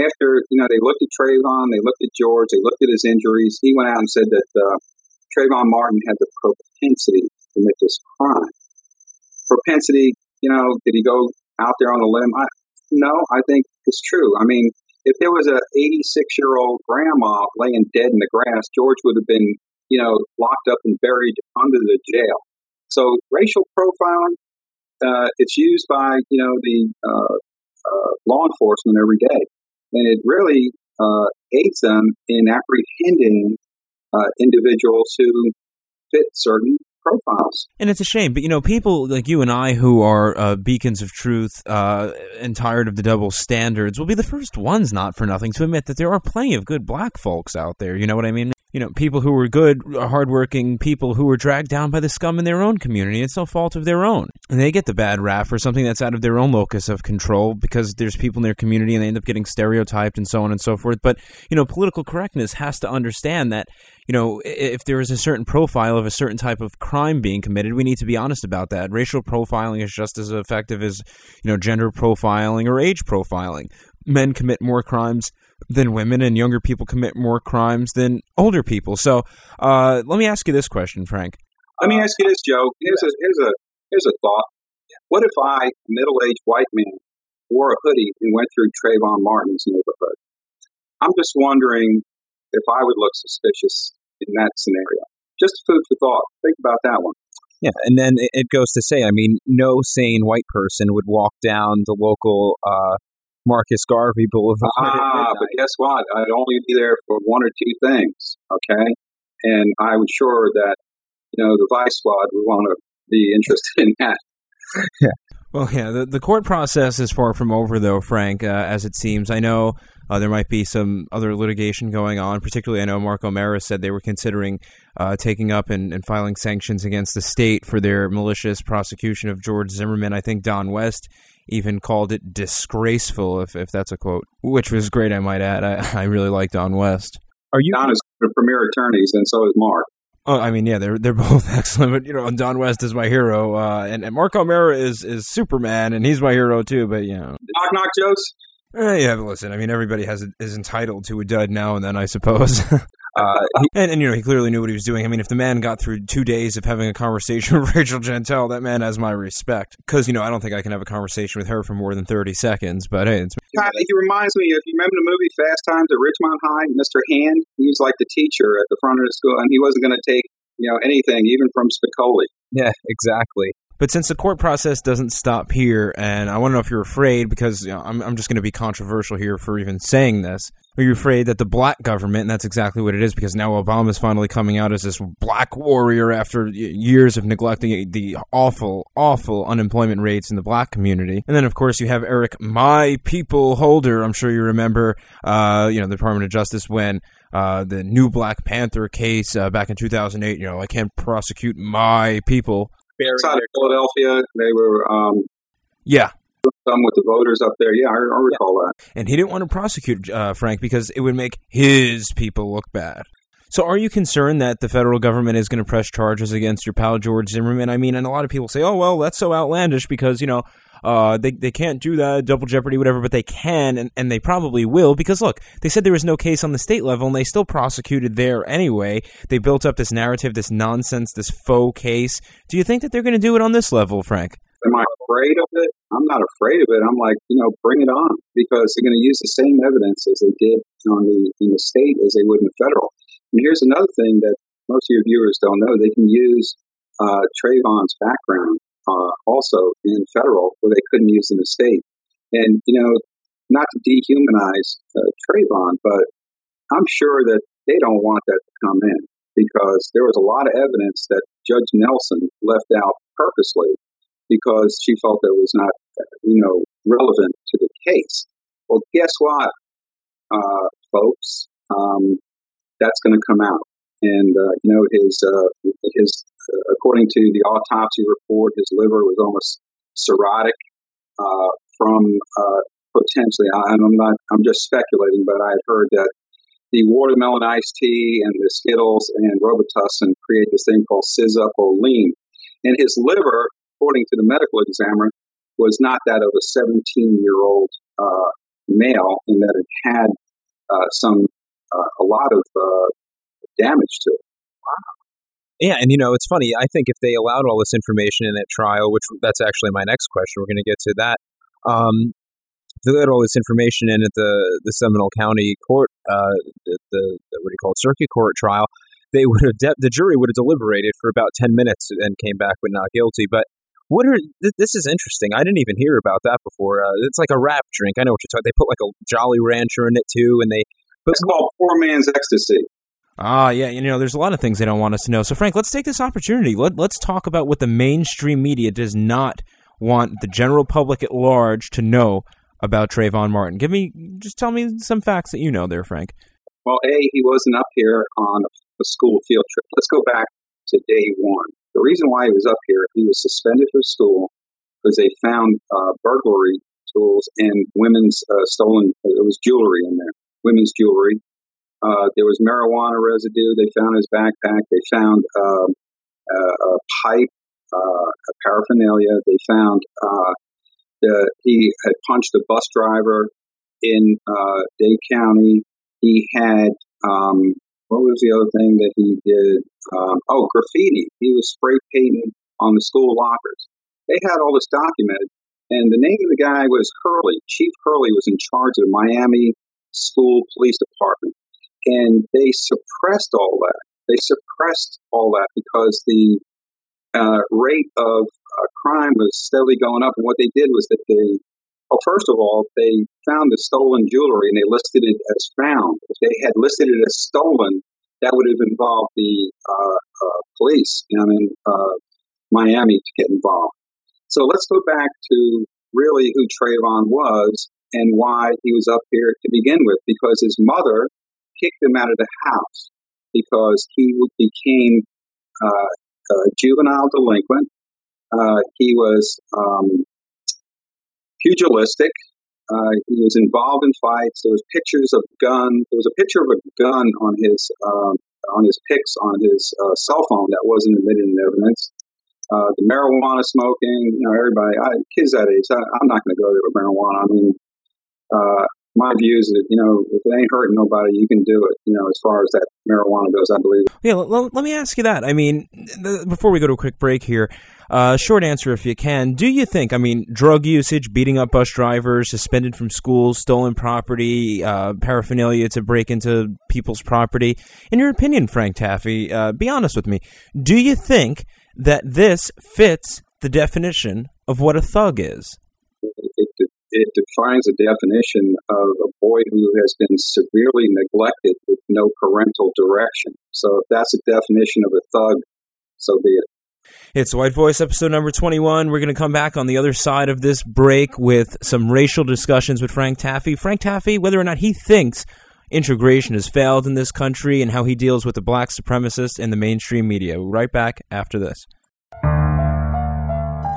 after you know they looked at Trayvon, they looked at George, they looked at his injuries. He went out and said that uh, Trayvon Martin had the propensity to commit this crime. Propensity, you know, did he go out there on a limb? I, no, I think it's true. I mean, if there was a 86 year old grandma laying dead in the grass, George would have been, you know, locked up and buried under the jail. So racial profiling, uh, it's used by, you know, the uh, uh, law enforcement every day. And it really uh, aids them in apprehending uh, individuals who fit certain profiles. And it's a shame, but you know, people like you and I who are uh, beacons of truth uh, and tired of the double standards will be the first ones, not for nothing, to admit that there are plenty of good black folks out there. You know what I mean? You know, people who were good, hardworking people who were dragged down by the scum in their own community. It's no fault of their own. And they get the bad rap for something that's out of their own locus of control because there's people in their community and they end up getting stereotyped and so on and so forth. But, you know, political correctness has to understand that you know, if there is a certain profile of a certain type of crime being committed, we need to be honest about that. Racial profiling is just as effective as, you know, gender profiling or age profiling. Men commit more crimes than women, and younger people commit more crimes than older people. So, uh, let me ask you this question, Frank. Let me ask you this, Joe. Here's a here's a here's a thought. What if I, a middle-aged white man, wore a hoodie and went through Trayvon Martin's neighborhood? I'm just wondering if I would look suspicious in that scenario. Just food for thought. Think about that one. Yeah, and then it goes to say, I mean, no sane white person would walk down the local uh, Marcus Garvey Boulevard. Ah, but guess what? I'd only be there for one or two things, okay? And I was sure that, you know, the Vice Squad would want to be interested in that. yeah. Well, yeah, the, the court process is far from over, though, Frank, uh, as it seems. I know uh, there might be some other litigation going on. Particularly, I know Mark O'Mara said they were considering uh, taking up and, and, filing sanctions against the state for their malicious prosecution of George Zimmerman. I think Don West even called it disgraceful, if, if that's a quote, which was great, I might add. I, I really like Don West. Are you Don is the premier attorneys, and so is Mark. Oh, I mean, yeah, they're they're both excellent. But you know, Don West is my hero, uh, and, and Mark O'Mara is is Superman, and he's my hero too. But you know, knock knock jokes. Uh, yeah, but listen, I mean, everybody has is entitled to a dud now and then, I suppose. Uh, he, and, and, you know, he clearly knew what he was doing. I mean, if the man got through two days of having a conversation with Rachel Jeantel, that man has my respect. Because, you know, I don't think I can have a conversation with her for more than 30 seconds, but hey, it's... He reminds me, if you remember the movie Fast Times at Ridgemont High, Mr. Hand, he was like the teacher at the front of the school, and he wasn't going to take, you know, anything, even from Spicoli. Yeah, exactly. But since the court process doesn't stop here, and I want to know if you're afraid, because you know, I'm, I'm just going to be controversial here for even saying this, are you afraid that the black government, and that's exactly what it is, because now Obama's finally coming out as this black warrior after years of neglecting the awful, awful unemployment rates in the black community. And then, of course, you have Eric My People Holder. I'm sure you remember, uh, you know, the Department of Justice when uh, the new Black Panther case uh, back in 2008, you know, I can't prosecute my people outside of Philadelphia. They were, um, yeah, some with the voters up there. Yeah, I, I recall yeah. that. And he didn't want to prosecute uh, Frank because it would make his people look bad. So are you concerned that the federal government is going to press charges against your pal George Zimmerman? I mean, and a lot of people say, oh, well, that's so outlandish because, you know, uh, they, they can't do that, double jeopardy, whatever, but they can, and, and they probably will, because look, they said there was no case on the state level, and they still prosecuted there anyway. They built up this narrative, this nonsense, this faux case. Do you think that they're going to do it on this level, Frank? Am I afraid of it? I'm not afraid of it. I'm like, you know, bring it on, because they're going to use the same evidence as they did on the in the state as they would in the federal. And here's another thing that most of your viewers don't know: they can use uh, Trayvon's background uh, also in federal, where they couldn't use in the state. And you know, not to dehumanize uh, Trayvon, but I'm sure that they don't want that to come in because there was a lot of evidence that Judge Nelson left out purposely because she felt that it was not, you know, relevant to the case. Well, guess what, uh, folks? Um, that's going to come out, and uh, you know his uh, his according to the autopsy report, his liver was almost cirrhotic uh, from uh, potentially. I, am not. I'm just speculating, but I had heard that the watermelon iced tea and the Skittles and Robitussin create this thing called scyzopoline, and his liver, according to the medical examiner, was not that of a 17 year old uh, male, in that it had uh, some uh, a lot of uh, damage to it. Wow. Yeah, and you know, it's funny. I think if they allowed all this information in that trial, which that's actually my next question, we're going to get to that. Um, they allowed all this information in at the the Seminole County Court, uh, the, the, what do you call it, circuit court trial, they would have de- the jury would have deliberated for about ten minutes and came back with not guilty. But what are th- this is interesting. I didn't even hear about that before. Uh, it's like a rap drink. I know what you're talking. They put like a Jolly Rancher in it too, and they. It's called poor man's ecstasy. Ah, yeah, you know, there's a lot of things they don't want us to know. So, Frank, let's take this opportunity. Let, let's talk about what the mainstream media does not want the general public at large to know about Trayvon Martin. Give me, just tell me some facts that you know there, Frank. Well, A, he wasn't up here on a school field trip. Let's go back to day one. The reason why he was up here, he was suspended from school because they found uh, burglary tools and women's uh, stolen, it was jewelry in there, women's jewelry uh, there was marijuana residue. They found his backpack. They found um, a, a, pipe, uh, a paraphernalia. They found uh, that he had punched a bus driver in uh, Dade County. He had um, what was the other thing that he did? Um, oh, graffiti. He was spray painting on the school lockers. They had all this documented, and the name of the guy was Hurley. Chief Hurley was in charge of the Miami School Police Department. And they suppressed all that. They suppressed all that because the uh, rate of uh, crime was steadily going up. And what they did was that they, well, first of all, they found the stolen jewelry and they listed it as found. If they had listed it as stolen, that would have involved the uh, uh police down in uh, Miami to get involved. So let's go back to really who Trayvon was and why he was up here to begin with, because his mother kicked him out of the house because he became uh, a juvenile delinquent. Uh, he was um, pugilistic. Uh, he was involved in fights. There was pictures of gun. There was a picture of a gun on his um, on his pics on his uh, cell phone that wasn't admitted in evidence. Uh, the marijuana smoking, you know, everybody, I, kids that age, I, am not going to go there with marijuana. I mean, uh, my view is that you know if it ain't hurting nobody, you can do it. You know, as far as that marijuana goes, I believe. Yeah, let, me ask you that. I mean, before we go to a quick break here, uh, short answer if you can. Do you think? I mean, drug usage, beating up bus drivers, suspended from schools, stolen property, uh, paraphernalia to break into people's property. In your opinion, Frank Taaffe, uh, be honest with me. Do you think that this fits the definition of what a thug is? It, defines a definition of a boy who has been severely neglected with no parental direction. So if that's a definition of a thug, so be it. It's White Voice episode number 21. We're going to come back on the other side of this break with some racial discussions with Frank Taaffe. Frank Taaffe, whether or not he thinks integration has failed in this country and how he deals with the black supremacists in the mainstream media. We'll right back after this.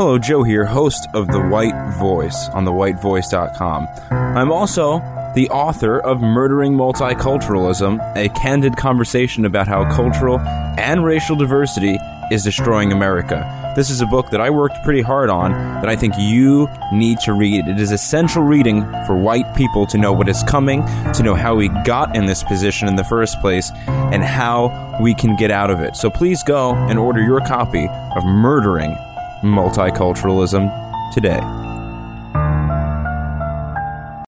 Hello, Joe here, host of The White Voice on thewhitevoice.com. I'm also the author of Murdering Multiculturalism, a candid conversation about how cultural and racial diversity is destroying America. This is a book that I worked pretty hard on that I think you need to read. It is essential reading for white people to know what is coming, to know how we got in this position in the first place, and how we can get out of it. So please go and order your copy of Murdering multiculturalism today.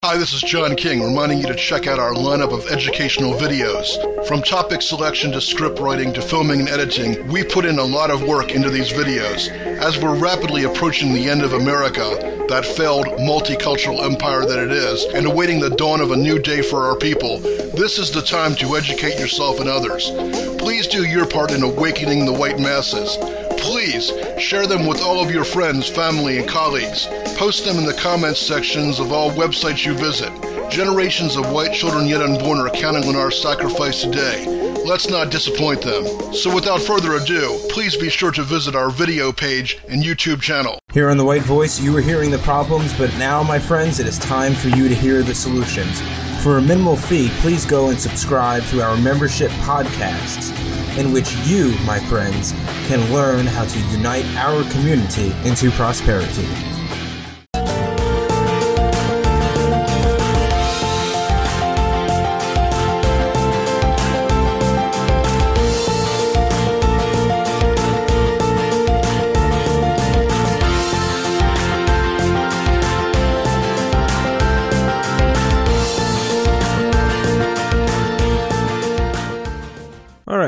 Hi, this is John King, reminding you to check out our lineup of educational videos. From topic selection to script writing to filming and editing, we put in a lot of work into these videos. As we're rapidly approaching the end of America, that failed multicultural empire that it is, and awaiting the dawn of a new day for our people, this is the time to educate yourself and others. Please do your part in awakening the white masses. Please share them with all of your friends, family, and colleagues. Post them in the comments sections of all websites you visit. Generations of white children yet unborn are counting on our sacrifice today. Let's not disappoint them. So without further ado, please be sure to visit our video page and YouTube channel. Here on The White Voice, you were hearing the problems, but now, my friends, it is time for you to hear the solutions. For a minimal fee, please go and subscribe to our membership podcasts in which you, my friends, can learn how to unite our community into prosperity.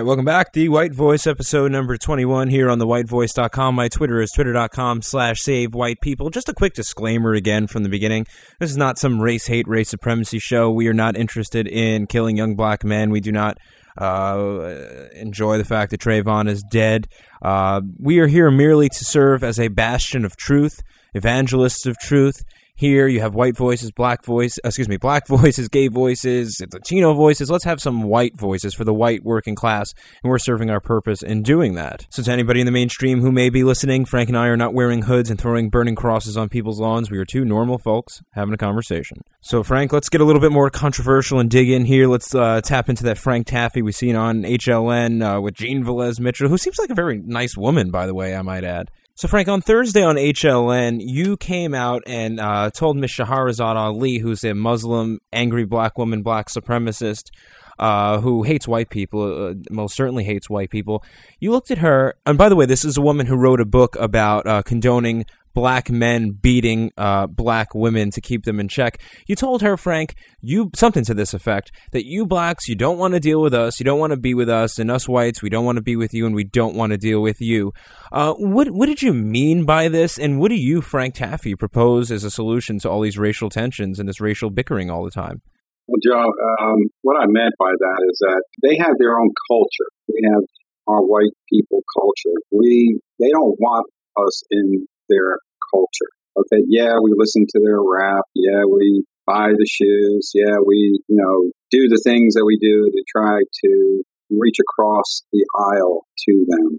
Welcome back. The White Voice, episode number 21 here on the thewhitevoice.com. My Twitter is twitter.com slash save white people. Just a quick disclaimer again from the beginning. This is not some race hate, race supremacy show. We are not interested in killing young black men. We do not uh, enjoy the fact that Trayvon is dead. Uh, we are here merely to serve as a bastion of truth, evangelists of truth, here you have white voices, black voice, excuse me, black voices, gay voices, Latino voices. Let's have some white voices for the white working class, and we're serving our purpose in doing that. So to anybody in the mainstream who may be listening, Frank and I are not wearing hoods and throwing burning crosses on people's lawns. We are two normal folks having a conversation. So Frank, let's get a little bit more controversial and dig in here. Let's uh, tap into that Frank Taaffe we've seen on HLN uh, with Jane Velez Mitchell, who seems like a very nice woman, by the way, I might add. So, Frank, on Thursday on HLN, you came out and uh, told Miss Shahrazad Ali, who's a Muslim, angry black woman, black supremacist, uh, who hates white people, uh, most certainly hates white people. You looked at her, and by the way, this is a woman who wrote a book about uh, condoning black men beating uh, black women to keep them in check. You told her, Frank, you something to this effect, that you blacks, you don't want to deal with us, you don't want to be with us, and us whites, we don't want to be with you, and we don't want to deal with you. Uh, what what did you mean by this, and what do you, Frank Taaffe, propose as a solution to all these racial tensions and this racial bickering all the time? Well, Joe, um, what I meant by that is that they have their own culture. We have our white people culture. We they don't want us in their culture. Okay, yeah, we listen to their rap. Yeah, we buy the shoes. Yeah, we, you know, do the things that we do to try to reach across the aisle to them.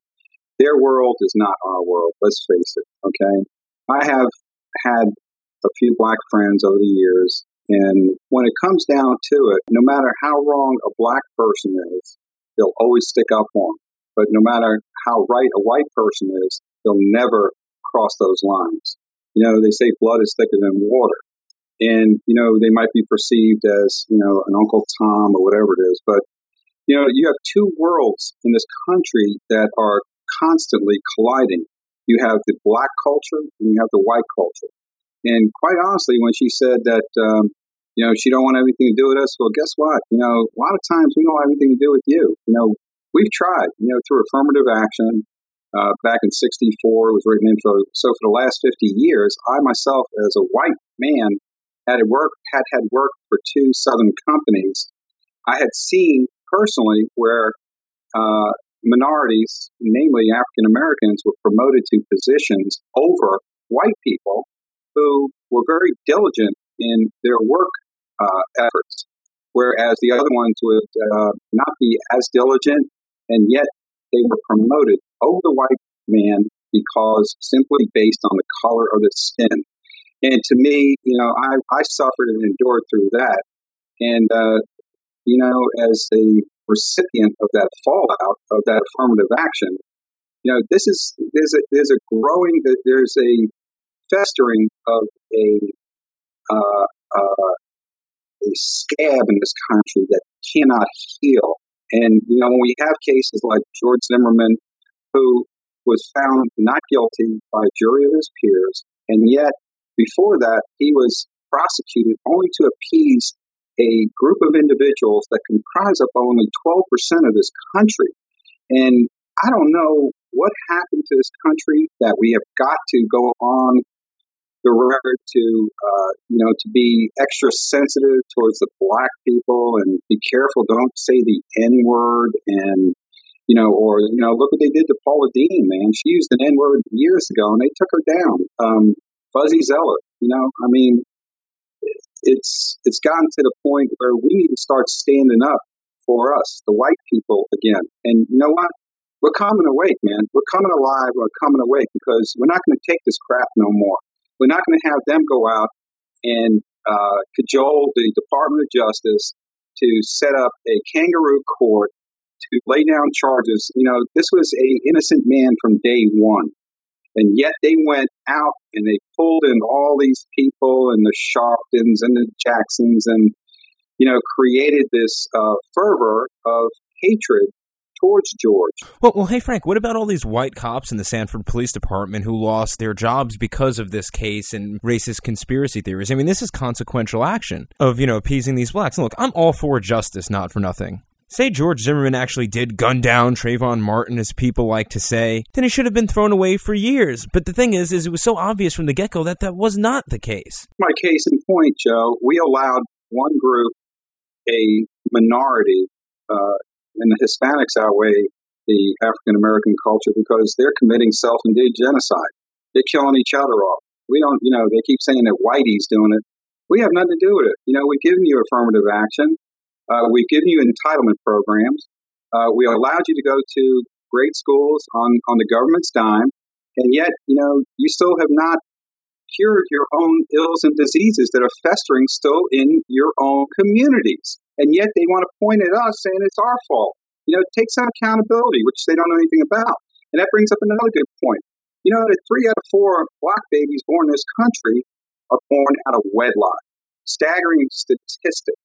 Their world is not our world. Let's face it. Okay. I have had a few black friends over the years. And when it comes down to it, no matter how wrong a black person is, they'll always stick up for them. But no matter how right a white person is, they'll never cross those lines. You know, they say blood is thicker than water. and you know they might be perceived as you know an Uncle Tom or whatever it is, but you know you have two worlds in this country that are constantly colliding. You have the black culture and you have the white culture. And quite honestly, when she said that um, you know she don't want anything to do with us, well, guess what? You know, a lot of times we don't have anything to do with you. You know, we've tried. You know, through affirmative action. Uh, back in '64 was written in. So, for the last 50 years, I myself, as a white man, had worked had had worked for two Southern companies, I had seen personally where uh, minorities, namely African Americans, were promoted to positions over white people who were very diligent in their work uh, efforts, whereas the other ones would uh, not be as diligent, and yet they were promoted over the white man because simply based on the color of the skin. And to me, you know, I, I suffered and endured through that. And, uh, you know, as a recipient of that fallout of that affirmative action, you know, this is, there's a, there's a growing, there's a festering of a, uh, uh, a scab in this country that cannot heal. And, you know, when we have cases like George Zimmerman, who was found not guilty by a jury of his peers, and yet before that, he was prosecuted only to appease a group of individuals that comprise up only 12% of this country. And I don't know what happened to this country that we have got to go on the record to, uh, you know, to be extra sensitive towards the black people and be careful, don't say the N word and, you know, or, you know, look what they did to Paula Deen, man. She used an N word years ago and they took her down. Um, Fuzzy Zoeller, You know, I mean, it's it's gotten to the point where we need to start standing up for us, the white people, again. And you know what? We're coming awake, man. We're coming alive. We're coming awake because we're not going to take this crap no more. We're not going to have them go out and uh, cajole the Department of Justice to set up a kangaroo court to lay down charges. You know, this was a innocent man from day one. And yet they went out and they pulled in all these people and the Sharptons and the Jacksons and, you know, created this uh, fervor of hatred towards George. Well, well, hey, Frank, what about all these white cops in the Sanford Police Department who lost their jobs because of this case and racist conspiracy theories? I mean, this is consequential action of, you know, appeasing these blacks. And look, I'm all for justice, not for nothing. Say George Zimmerman actually did gun down Trayvon Martin, as people like to say, then he should have been thrown away for years. But the thing is, is it was so obvious from the get-go that that was not the case. My case in point, Joe, we allowed one group, a minority, uh, and the Hispanics outweigh the African American culture because they're committing self-induced genocide. They're killing each other off. We don't, you know, they keep saying that Whitey's doing it. We have nothing to do with it. You know, we've given you affirmative action. Uh, we've given you entitlement programs. Uh, we allowed you to go to great schools on, on the government's dime, and yet, you know, you still have not cured your own ills and diseases that are festering still in your own communities. And yet they want to point at us saying it's our fault. You know, take some accountability, which they don't know anything about. And that brings up another good point. You know that three out of four black babies born in this country are born out of wedlock. Staggering statistic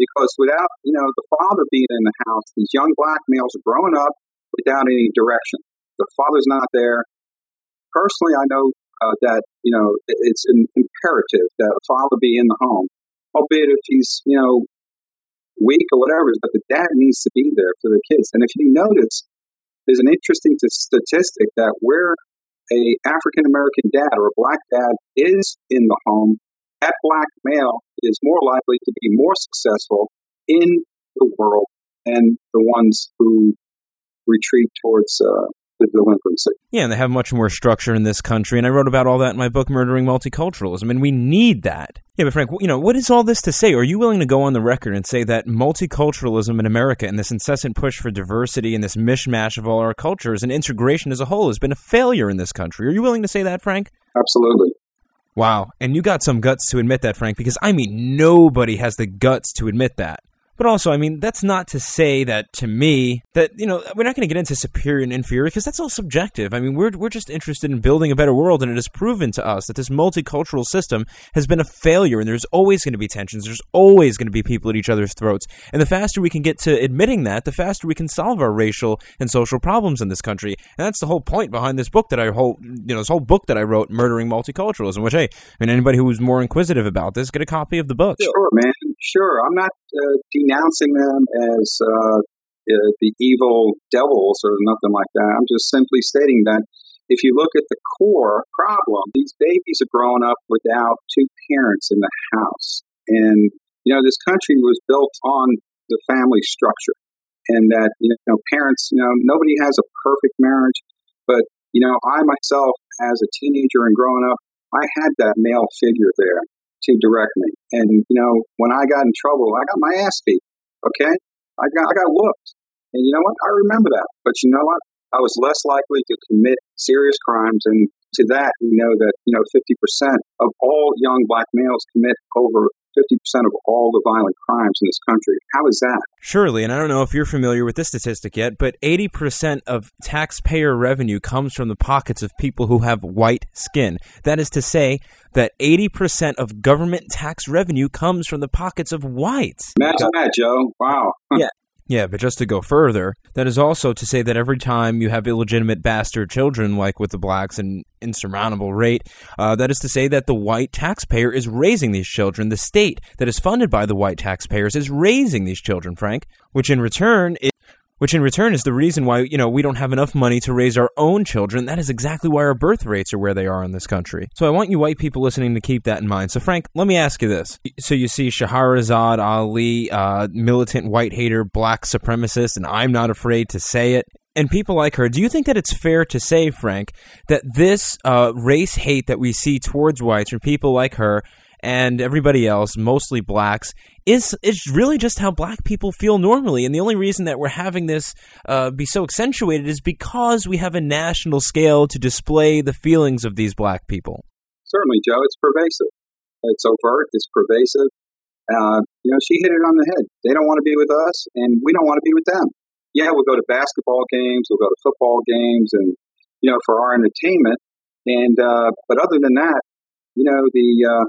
because without you know the father being in the house, these young black males are growing up without any direction. The father's not there. Personally, I know uh, that you know it's an imperative that a father be in the home, albeit if he's you know weak or whatever. But the dad needs to be there for the kids. And if you notice, there's an interesting statistic that where a African American dad or a black dad is in the home, that black male is more likely to be more successful in the world than the ones who retreat towards uh, the delinquency. Yeah, and they have much more structure in this country. And I wrote about all that in my book, Murdering Multiculturalism. And we need that. Yeah, but Frank, you know, what is all this to say? Are you willing to go on the record and say that multiculturalism in America and this incessant push for diversity and this mishmash of all our cultures and integration as a whole has been a failure in this country? Are you willing to say that, Frank? Absolutely. Wow. And you got some guts to admit that, Frank, because I mean, nobody has the guts to admit that. But also, I mean, that's not to say that to me that you know we're not going to get into superior and inferior because that's all subjective. I mean, we're we're just interested in building a better world, and it has proven to us that this multicultural system has been a failure, and there's always going to be tensions. There's always going to be people at each other's throats, and the faster we can get to admitting that, the faster we can solve our racial and social problems in this country. And that's the whole point behind this book that I whole you know this whole book that I wrote, Murdering Multiculturalism. Which hey, I mean, anybody who's more inquisitive about this, get a copy of the book. Sure, man. Sure. I'm not uh, denouncing them as uh, the evil devils or nothing like that. I'm just simply stating that if you look at the core problem, these babies are growing up without two parents in the house. And, you know, this country was built on the family structure. And that, you know, parents, you know, nobody has a perfect marriage. But, you know, I myself, as a teenager and growing up, I had that male figure there to direct me. And, you know, when I got in trouble, I got my ass beat. Okay? I got, I got whooped. And you know what? I remember that. But you know what? I was less likely to commit serious crimes. And to that, we know that, you know, 50% of all young black males commit over 50% of all the violent crimes in this country. How is that? Surely, and I don't know if you're familiar with this statistic yet, but 80% of taxpayer revenue comes from the pockets of people who have white skin. That is to say that 80% of government tax revenue comes from the pockets of whites. Imagine that, Joe. Wow. yeah. Yeah, but just to go further, that is also to say that every time you have illegitimate bastard children, like with the blacks, an insurmountable rate, uh, that is to say that the white taxpayer is raising these children. The state that is funded by the white taxpayers is raising these children, Frank, which in return which in return is the reason why, you know, we don't have enough money to raise our own children. That is exactly why our birth rates are where they are in this country. So I want you white people listening to keep that in mind. So Frank, let me ask you this. So you see Shahrazad Ali, uh, militant white hater, black supremacist, and I'm not afraid to say it and people like her, do you think that it's fair to say, Frank, that this uh, race hate that we see towards whites from people like her and everybody else, mostly blacks, is is really just how black people feel normally. And the only reason that we're having this uh, be so accentuated is because we have a national scale to display the feelings of these black people. Certainly, Joe. It's pervasive. It's overt. It's pervasive. Uh, you know, she hit it on the head. They don't want to be with us, and we don't want to be with them. Yeah, we'll go to basketball games, we'll go to football games, and you know, for our entertainment. And uh, but other than that, you know, the uh,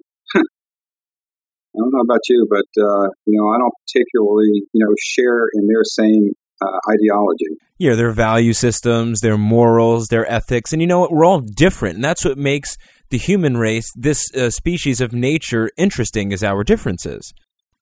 I don't know about you, but uh, you know, I don't particularly, you know, share in their same uh, ideology. Yeah, their value systems, their morals, their ethics, and you know what? We're all different, and that's what makes the human race, this uh, species of nature, interesting. Is our differences.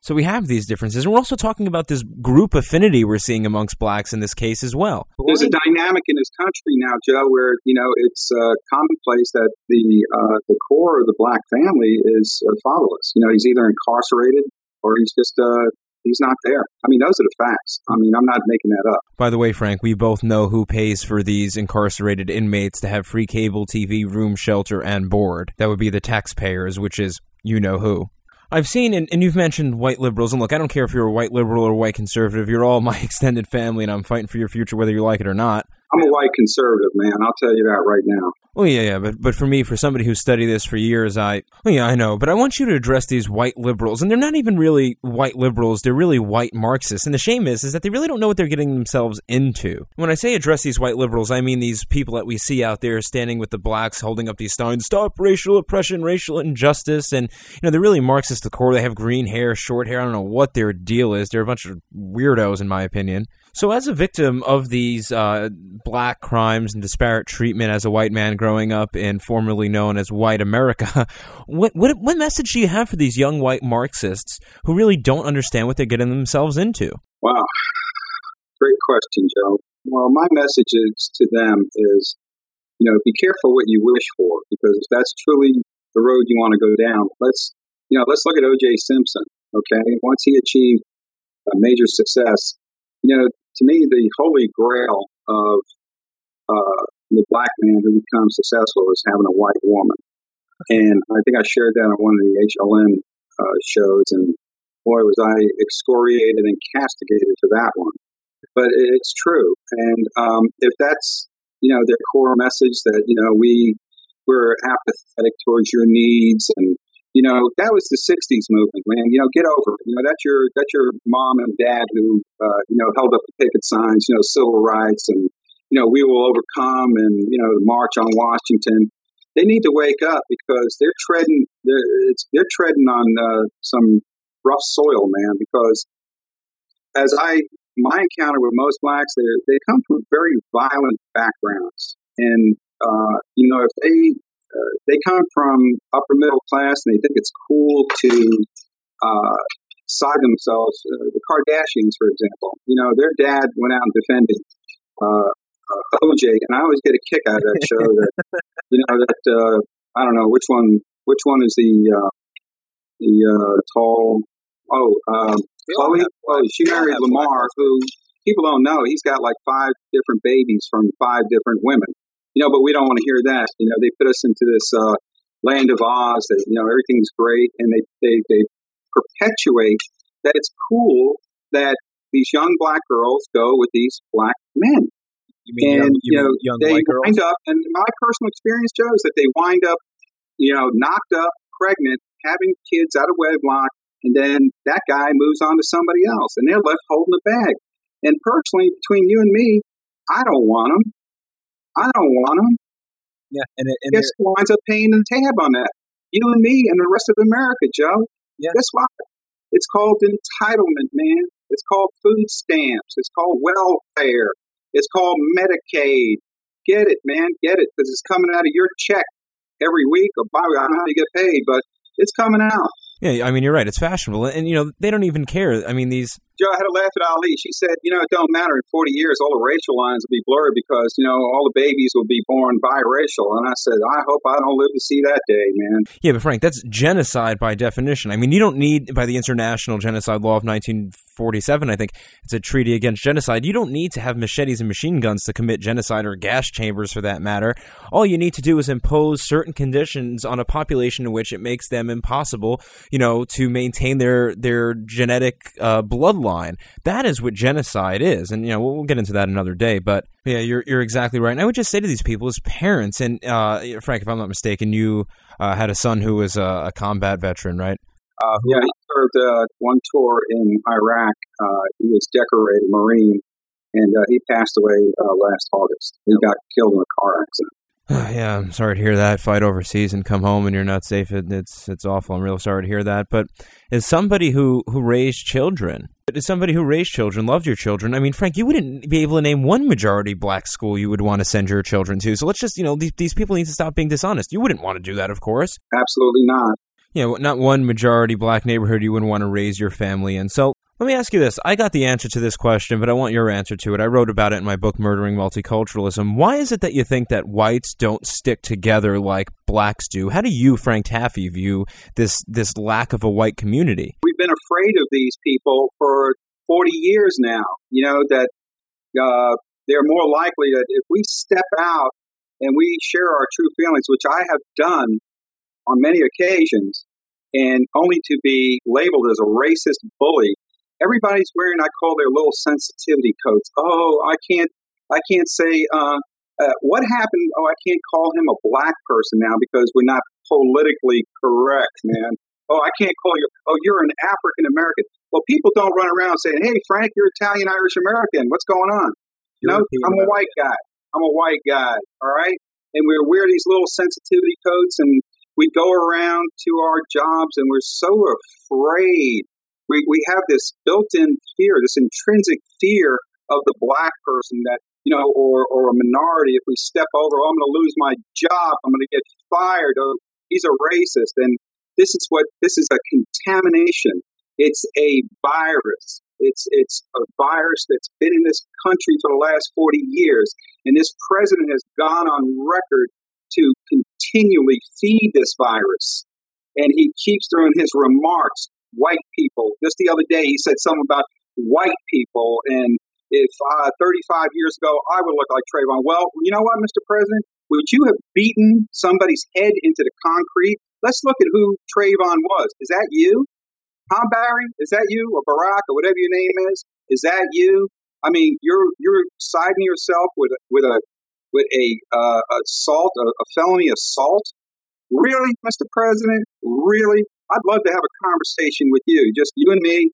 So we have these differences. And we're also talking about this group affinity we're seeing amongst blacks in this case as well. There's a dynamic in this country now, Joe, where, you know, it's uh, commonplace that the uh, the core of the black family is uh, fatherless. You know, he's either incarcerated or he's just uh, he's not there. I mean, those are the facts. I mean, I'm not making that up. By the way, Frank, we both know who pays for these incarcerated inmates to have free cable TV, room, shelter, and board. That would be the taxpayers, which is you know who. I've seen, and, and, you've mentioned white liberals, and look, I don't care if you're a white liberal or white conservative. You're all my extended family, and I'm fighting for your future whether you like it or not. I'm a white conservative, man. I'll tell you that right now. Oh yeah, yeah, but but for me, for somebody who studied this for years, I oh yeah, I know. But I want you to address these white liberals, and they're not even really white liberals; they're really white Marxists. And the shame is, is that they really don't know what they're getting themselves into. When I say address these white liberals, I mean these people that we see out there standing with the blacks, holding up these signs, "Stop racial oppression, racial injustice," and you know they're really Marxist at the core. They have green hair, short hair. I don't know what their deal is. They're a bunch of weirdos, in my opinion. So, as a victim of these uh, black crimes and disparate treatment as a white man growing up in formerly known as white America, what, what, what message do you have for these young white Marxists who really don't understand what they're getting themselves into? Wow. Great question, Joe. Well, my message is to them is, you know, be careful what you wish for because if that's truly the road you want to go down, let's, you know, let's look at O.J. Simpson. Okay, once he achieved a major success, you know, to me, the holy grail of uh, the black man who becomes successful is having a white woman. And I think I shared that on one of the HLN uh, shows, and boy, was I excoriated and castigated for that one. But it's true, and um, if that's you know their core message that you know we we're apathetic towards your needs and you know, that was the '60s movement, man. You know, get over it. You know, that's your that's your mom and dad who, uh, you know, held up the picket signs, you know, civil rights, and you know, we will overcome, and you know, the March on Washington. They need to wake up because they're treading they're it's, they're treading on uh, some rough soil, man. Because as I my encounter with most blacks, they they come from very violent backgrounds, and uh, you know, if they uh, they come from upper middle class and they think it's cool to uh, side themselves. Uh, the Kardashians, for example, you know, their dad went out and defended uh, uh, OJ, and I always get a kick out of that show. that you know that uh, I don't know which one. Which one is the uh, the uh, tall? Oh, um, Khloe. Oh, she married Lamar, who people don't know. He's got like five different babies from five different women you know, but we don't want to hear that. You know, they put us into this uh, land of Oz that you know everything's great, and they they they perpetuate that it's cool that these young black girls go with these black men. You mean and young, you, you know young they white girls? wind up, and my personal experience shows that they wind up, you know, knocked up, pregnant, having kids out of wedlock, and then that guy moves on to somebody else, and they're left holding the bag. And personally, between you and me, I don't want them. I don't want them. Yeah, and, it, and Guess who winds up paying the tab on that? You and me and the rest of America, Joe. Yeah. Guess what? It's called entitlement, man. It's called food stamps. It's called welfare. It's called Medicaid. Get it, man. Get it, because it's coming out of your check every week or bi I don't know how you get paid, but it's coming out. yeah, I mean, you're right. It's fashionable, and you know they don't even care. I mean, these Joe, I had to laugh at Ali. She said, you know, it don't matter. In 40 years, all the racial lines will be blurred because, you know, all the babies will be born biracial. And I said, I hope I don't live to see that day, man. Yeah, but Frank, that's genocide by definition. I mean, you don't need, by the International Genocide Law of 1947, I think it's a treaty against genocide, you don't need to have machetes and machine guns to commit genocide or gas chambers for that matter. All you need to do is impose certain conditions on a population in which it makes them impossible, you know, to maintain their, their genetic uh, bloodline. That is what genocide is. And, you know, we'll, we'll get into that another day. But, yeah, you're, you're exactly right. And I would just say to these people as parents, and uh, Frank, if I'm not mistaken, you uh, had a son who was a, a combat veteran, right? Uh, yeah, he served uh, one tour in Iraq. Uh, he was decorated Marine, and uh, he passed away uh, last August. He got killed in a car accident. yeah, I'm sorry to hear that. Fight overseas and come home and you're not safe. It, it's it's awful. I'm real sorry to hear that. But as somebody who who raised children, as somebody who raised children, loved your children. I mean, Frank, you wouldn't be able to name one majority black school you would want to send your children to. So let's just, you know, these, these people need to stop being dishonest. You wouldn't want to do that, of course. Absolutely not. You know, not one majority black neighborhood you wouldn't want to raise your family in. So let me ask you this. I got the answer to this question, but I want your answer to it. I wrote about it in my book, Murdering Multiculturalism. Why is it that you think that whites don't stick together like blacks do? How do you, Frank Taaffe, view this this lack of a white community? We've been afraid of these people for 40 years now. You know, that uh, they're more likely that if we step out and we share our true feelings, which I have done on many occasions, and only to be labeled as a racist bully. Everybody's wearing, I call their little sensitivity coats. Oh, I can't, I can't say, uh, uh, what happened? Oh, I can't call him a black person now because we're not politically correct, man. Oh, I can't call you, oh, you're an African American. Well, people don't run around saying, hey, Frank, you're Italian Irish American. What's going on? You know, I'm a white guy. I'm a white guy. All right. And we wear these little sensitivity coats and we go around to our jobs and we're so afraid. We, we have this built in fear, this intrinsic fear of the black person that, you know, or, or a minority. If we step over, oh, I'm going to lose my job. I'm going to get fired. Oh, he's a racist. And this is what, this is a contamination. It's a virus. It's, it's a virus that's been in this country for the last 40 years. And this president has gone on record to continually feed this virus. And he keeps throwing his remarks, white people. Just the other day, he said something about white people. And if uh, 35 years ago I would look like Trayvon, well, you know what, Mr. President? Would you have beaten somebody's head into the concrete? Let's look at who Trayvon was. Is that you? Huh, Barry? Is that you? Or Barack, or whatever your name is? Is that you? I mean, you're you're siding yourself with with a with a uh, assault, a, a felony assault Really, Mr. President? Really? I'd love to have a conversation with you, just you and me.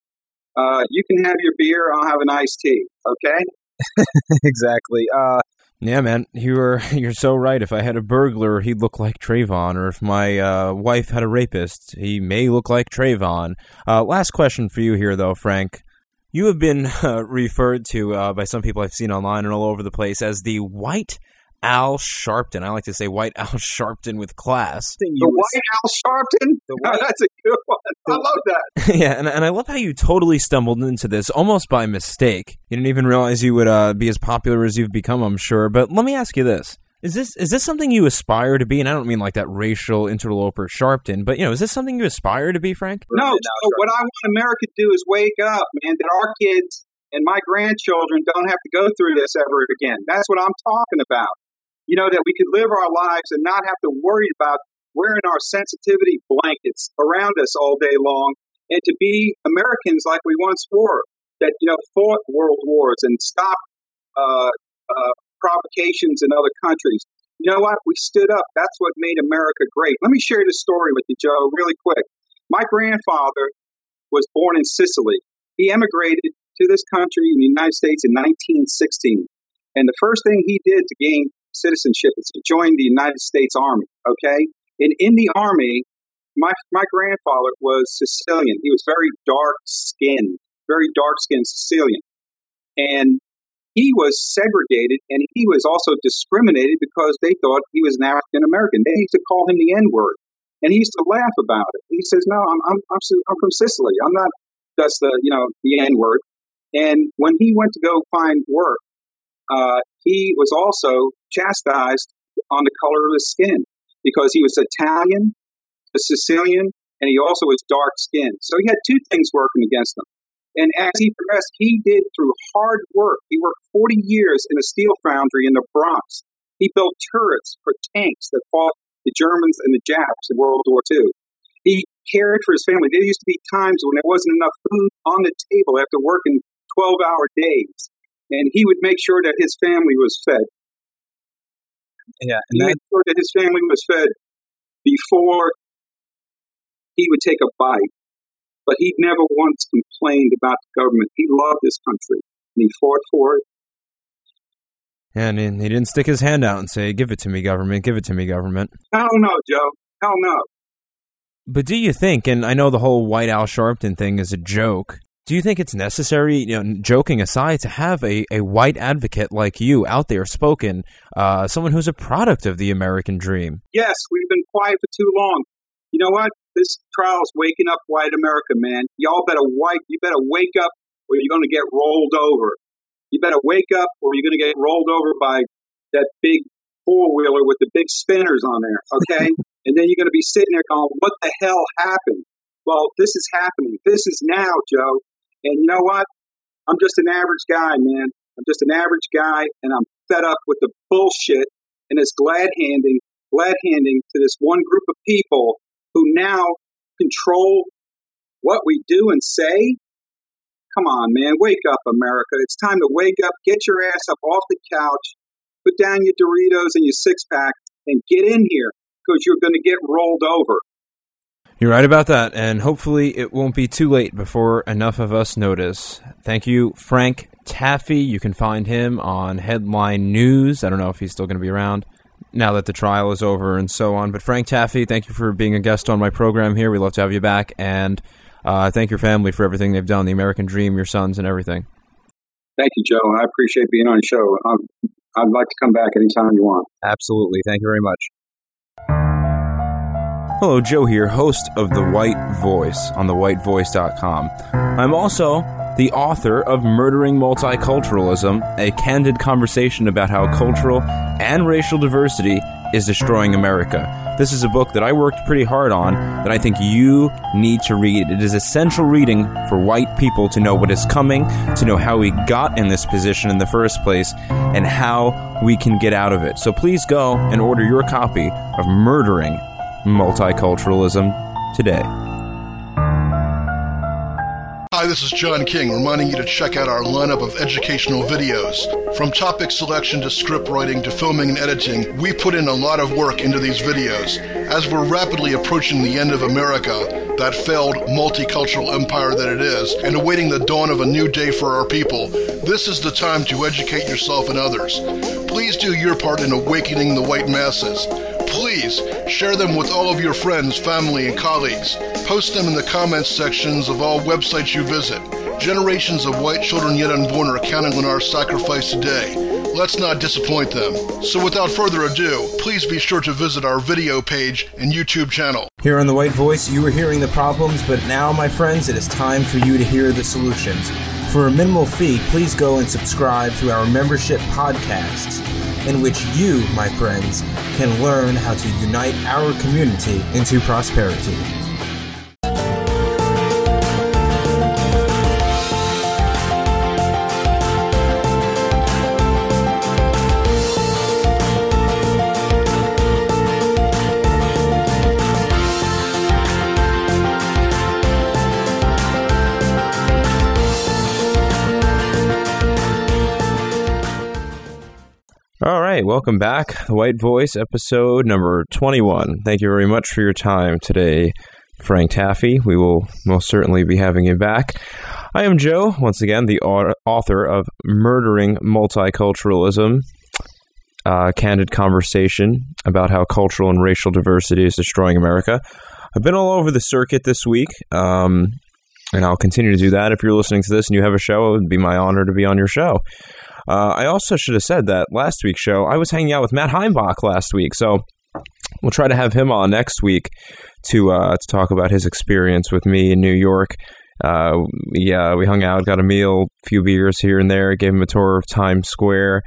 Uh, you can have your beer. I'll have an iced tea. Okay? exactly. Uh, yeah, man, you're you're so right. If I had a burglar, he'd look like Trayvon, or if my uh, wife had a rapist, he may look like Trayvon. Uh, last question for you here, though, Frank. You have been uh, referred to uh, by some people I've seen online and all over the place as the White Al Sharpton. I like to say White Al Sharpton with class. The White Al Sharpton? The white, that's a good one. The, I love that. Yeah, and, and I love how you totally stumbled into this almost by mistake. You didn't even realize you would uh, be as popular as you've become, I'm sure. But let me ask you this. Is this is this something you aspire to be? And I don't mean like that racial interloper Sharpton, but you know, is this something you aspire to be, Frank? No. So what I want America to do is wake up, man. That our kids and my grandchildren don't have to go through this ever again. That's what I'm talking about. You know that we could live our lives and not have to worry about wearing our sensitivity blankets around us all day long, and to be Americans like we once were, that you know fought world wars and stopped uh, uh, provocations in other countries. You know what? We stood up. That's what made America great. Let me share this story with you, Joe, really quick. My grandfather was born in Sicily. He emigrated to this country in the United States in 1916. And the first thing he did to gain citizenship is to join the United States Army. Okay? And in the Army, my, my grandfather was Sicilian. He was very dark skinned, very dark skinned Sicilian. And he was segregated and he was also discriminated because they thought he was an African American. They used to call him the N word, and he used to laugh about it. He says, "No, I'm I'm I'm, from Sicily. I'm not just the you know the N word." And when he went to go find work, uh, he was also chastised on the color of his skin because he was Italian, a Sicilian, and he also was dark skinned. So he had two things working against him. And as he progressed, he did through hard work. He worked 40 years in a steel foundry in the Bronx. He built turrets for tanks that fought the Germans and the Japs in World War II. He cared for his family. There used to be times when there wasn't enough food on the table after working 12 hour days. And he would make sure that his family was fed. Yeah. And he made sure that his family was fed before he would take a bite but he never once complained about the government. He loved this country, and he fought for it. And he didn't stick his hand out and say, give it to me, government, give it to me, government. Hell no, Joe. Hell no. But do you think, and I know the whole White Al Sharpton thing is a joke, do you think it's necessary, you know, joking aside, to have a, a white advocate like you out there spoken, uh, someone who's a product of the American dream? Yes, we've been quiet for too long. You know what? This trial's waking up white America, man. Y'all better wake, you better wake up or you're going to get rolled over. You better wake up or you're going to get rolled over by that big four wheeler with the big spinners on there, okay? and then you're going to be sitting there going, what the hell happened? Well, this is happening. This is now, Joe. And you know what? I'm just an average guy, man. I'm just an average guy, and I'm fed up with the bullshit and this glad handing, glad handing to this one group of people who now control what we do and say. Come on, man, wake up, America. It's time to wake up, get your ass up off the couch, put down your Doritos and your six pack, and get in here because you're going to get rolled over. You're right about that, and hopefully it won't be too late before enough of us notice. Thank you, Frank Taaffe. You can find him on Headline News. I don't know if he's still going to be around now that the trial is over and so on. But Frank Taaffe, thank you for being a guest on my program here. We love to have you back, and uh, thank your family for everything they've done, the American dream, your sons, and everything. Thank you, Joe. I appreciate being on the show. I'd, I'd like to come back anytime you want. Absolutely. Thank you very much. Hello, Joe here, host of The White Voice on thewhitevoice.com. I'm also the author of Murdering Multiculturalism, a candid conversation about how cultural and racial diversity is destroying America. This is a book that I worked pretty hard on that I think you need to read. It is essential reading for white people to know what is coming, to know how we got in this position in the first place, and how we can get out of it. So please go and order your copy of Murdering Multiculturalism today. Hi, this is John King reminding you to check out our lineup of educational videos. From topic selection to script writing to filming and editing, we put in a lot of work into these videos. As we're rapidly approaching the end of America, that failed multicultural empire that it is, and awaiting the dawn of a new day for our people, this is the time to educate yourself and others. Please do your part in awakening the white masses. Please share them with all of your friends, family, and colleagues. Post them in the comments sections of all websites you visit. Generations of white children yet unborn are counting on our sacrifice today. Let's not disappoint them. So, without further ado, please be sure to visit our video page and YouTube channel. Here on The White Voice, you were hearing the problems, but now, my friends, it is time for you to hear the solutions. For a minimal fee, please go and subscribe to our membership podcasts, in which you, my friends, can learn how to unite our community into prosperity. Right, welcome back. The White Voice, episode number 21. Thank you very much for your time today, Frank Taaffe. We will most certainly be having you back. I am Joe, once again, the author of Murdering Multiculturalism, a candid conversation about how cultural and racial diversity is destroying America. I've been all over the circuit this week, um, and I'll continue to do that. If you're listening to this and you have a show, it would be my honor to be on your show. Uh, I also should have said that last week's show, I was hanging out with Matt Heimbach last week, so we'll try to have him on next week to uh, to talk about his experience with me in New York. Uh, yeah, we hung out, got a meal, a few beers here and there, gave him a tour of Times Square.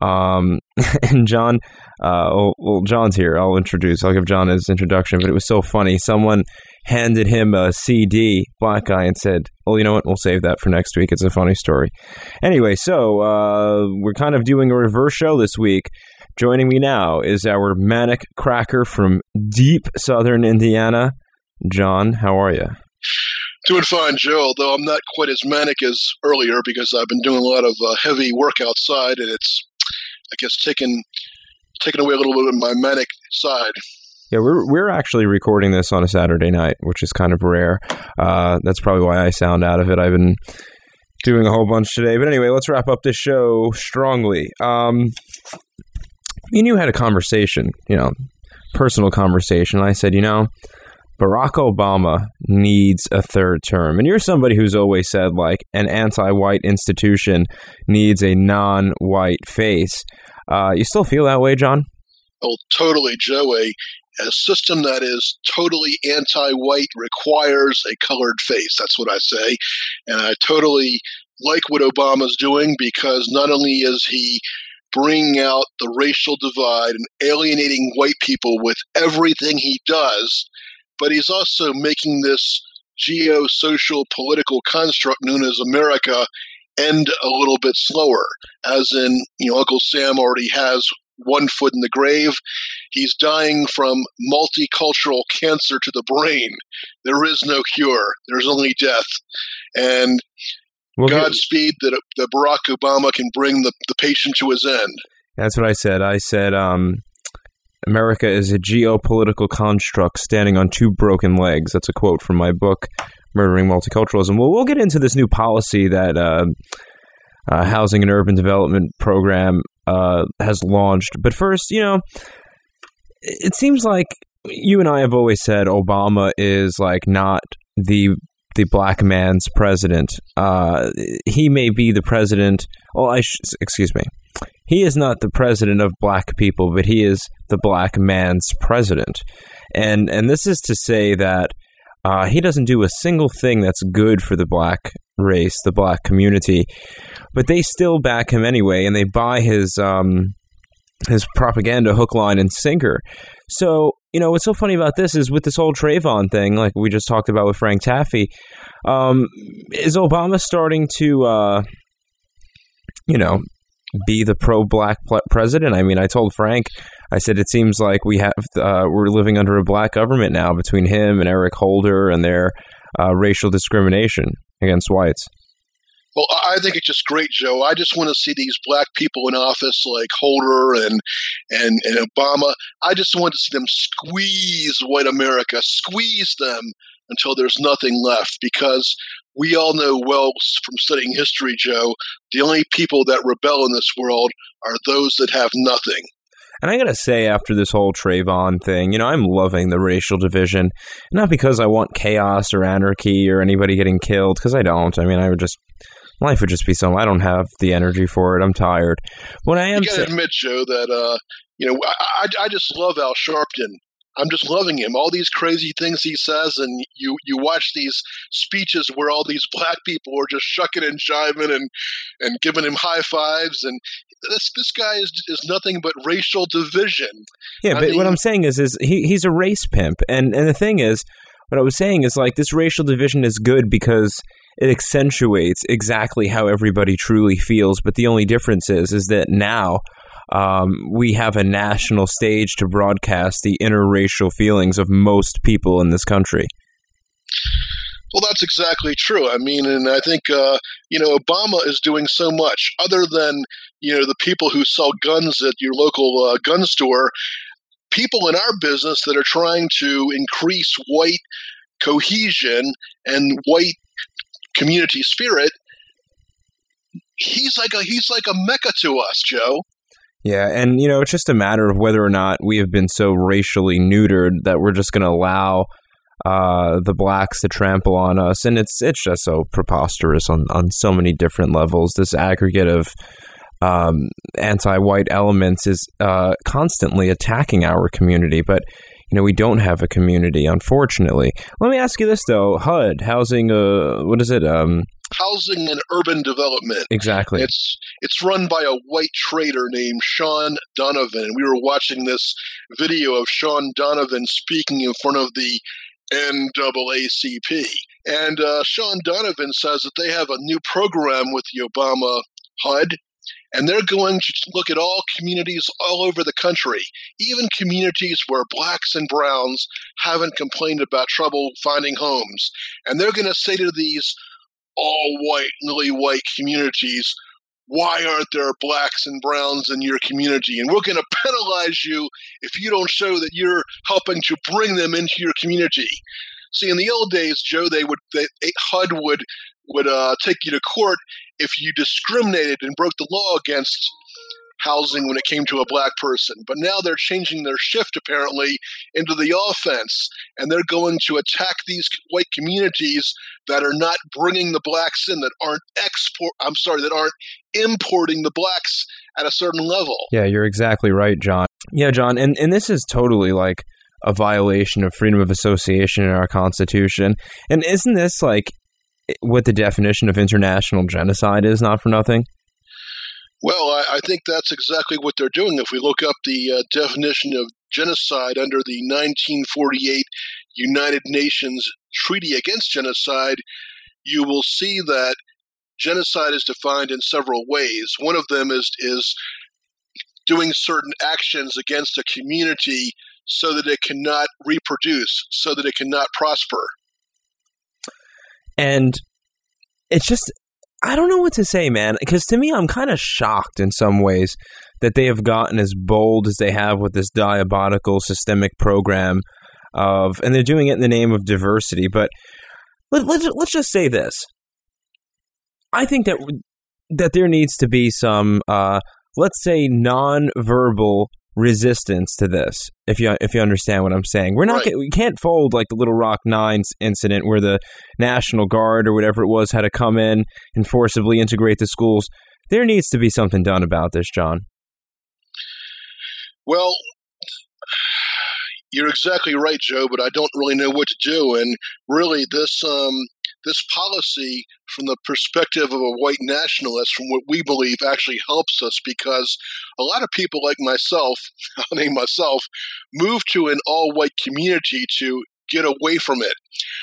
Um, and John, uh, John's here. I'll introduce. I'll give John his introduction. But it was so funny. Someone handed him a CD, black guy, and said, "Well, you know what? We'll save that for next week. It's a funny story." Anyway, so uh, we're kind of doing a reverse show this week. Joining me now is our manic cracker from deep southern Indiana, John. How are you? Doing fine, Joe. Although I'm not quite as manic as earlier because I've been doing a lot of uh, heavy work outside, and it's, I guess, taken taken away a little bit of my manic side. Yeah, we're we're actually recording this on a Saturday night, which is kind of rare. Uh, that's probably why I sound out of it. I've been doing a whole bunch today, but anyway, let's wrap up this show strongly. Um, me and you had a conversation, you know, personal conversation. I said, you know, Barack Obama needs a third term. And you're somebody who's always said, like, an anti white institution needs a non white face. Uh, you still feel that way, John? Oh, totally, Joey. A, system that is totally anti white requires a colored face. That's what I say. And I totally like what Obama's doing because not only is he bringing out the racial divide and alienating white people with everything he does, but he's also making this geosocial political construct known as America end a little bit slower. As in, you know, Uncle Sam already has one foot in the grave. He's dying from multicultural cancer to the brain. There is no cure. There's only death. And well, Godspeed that, that Barack Obama can bring the, the patient to his end. That's what I said. I said, um, America is a geopolitical construct standing on two broken legs. That's a quote from my book, Murdering Multiculturalism. Well, we'll get into this new policy that uh, uh, Housing and Urban Development Program uh, has launched. But first, you know, it seems like you and I have always said Obama is like not the the black man's president. Uh, he may be the president. Oh, I excuse me. He is not the president of black people, but he is the black man's president. And and this is to say that uh, he doesn't do a single thing that's good for the black race, the black community, but they still back him anyway, and they buy his um, his propaganda hook, line, and sinker. So you know what's so funny about this is with this whole Trayvon thing, like we just talked about with Frank Taaffe, um, is Obama starting to, uh, you know, be the pro-black president. I mean, I told Frank, I said it seems like we have uh, we're living under a black government now between him and Eric Holder and their uh, racial discrimination against whites. Well, I think it's just great, Joe. I just want to see these black people in office like Holder and and, and Obama. I just want to see them squeeze white America, squeeze them until there's nothing left because we all know well from studying history, Joe, the only people that rebel in this world are those that have nothing. And I gotta say, after this whole Trayvon thing, you know, I'm loving the racial division. Not because I want chaos or anarchy or anybody getting killed, because I don't. I mean, I would just life would just be so. I don't have the energy for it. I'm tired. But I am. You gotta admit, Joe, that uh, you know, I, I, I just love Al Sharpton I'm just loving him. All these crazy things he says, and you you watch these speeches where all these black people are just shucking and jiving and and giving him high fives, and this this guy is is nothing but racial division. Yeah, I but mean, what I'm saying is is he he's a race pimp, and and the thing is, what I was saying is like this racial division is good because it accentuates exactly how everybody truly feels. But the only difference is is that now um, we have a national stage to broadcast the interracial feelings of most people in this country. Well, that's exactly true. I mean, and I think uh, you know Obama is doing so much other than you know the people who sell guns at your local uh, gun store. People in our business that are trying to increase white cohesion and white community spirit. He's like a he's like a mecca to us, Joe. Yeah, and you know, it's just a matter of whether or not we have been so racially neutered that we're just going to allow uh, the blacks to trample on us, and it's it's just so preposterous on on so many different levels. This aggregate of um, anti-white elements is uh, constantly attacking our community, but you know we don't have a community, unfortunately. Let me ask you this though: HUD, housing, uh, what is it? Um, housing and urban development. Exactly. It's it's run by a white trader named Shaun Donovan. We were watching this video of Shaun Donovan speaking in front of the NAACP. And uh, Shaun Donovan says that they have a new program with the Obama HUD, and they're going to look at all communities all over the country, even communities where blacks and browns haven't complained about trouble finding homes. And they're going to say to these all white, lily white communities, why aren't there blacks and browns in your community? And we're going to penalize you if you don't show that you're helping to bring them into your community. See, in the old days, Joe, they would they, HUD would would uh, take you to court if you discriminated and broke the law against housing when it came to a black person. But now they're changing their shift apparently into the offense, and they're going to attack these white communities that are not bringing the blacks in, that aren't export. I'm sorry, that aren't importing the blacks at a certain level. Yeah, you're exactly right, John. Yeah, John, and and this is totally like a violation of freedom of association in our constitution. And isn't this like what the definition of international genocide is? Not for nothing. Well, I, I, think that's exactly what they're doing. If we look up the uh, definition of genocide under the 1948 United Nations Treaty Against Genocide, you will see that genocide is defined in several ways. One of them is is doing certain actions against a community so that it cannot reproduce, so that it cannot prosper. And it's just I don't know what to say, man. Because to me, I'm kind of shocked in some ways that they have gotten as bold as they have with this diabolical systemic program of, and they're doing it in the name of diversity. But let, let's let's just say this: I think that that there needs to be some, uh, let's say, non-verbal resistance to this. If you if you understand what I'm saying, we're not right. we can't fold like the Little Rock Nine incident where the National Guard or whatever it was had to come in and forcibly integrate the schools. There needs to be something done about this, John. Well, you're exactly right, Joe, but I don't really know what to do. And really, this um, this policy, from the perspective of a white nationalist, from what we believe, actually helps us because a lot of people like myself, I mean myself, move to an all white community to get away from it.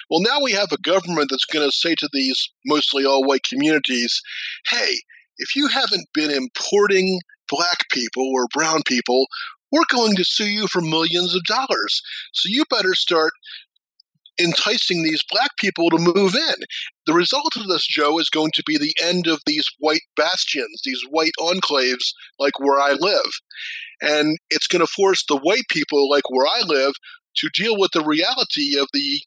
Well, now we have a government that's going to say to these mostly all white communities, hey, if you haven't been importing black people or brown people, we're going to sue you for millions of dollars. So you better start enticing these black people to move in. The result of this, Joe, is going to be the end of these white bastions, these white enclaves like where I live. And it's going to force the white people like where I live to deal with the reality of the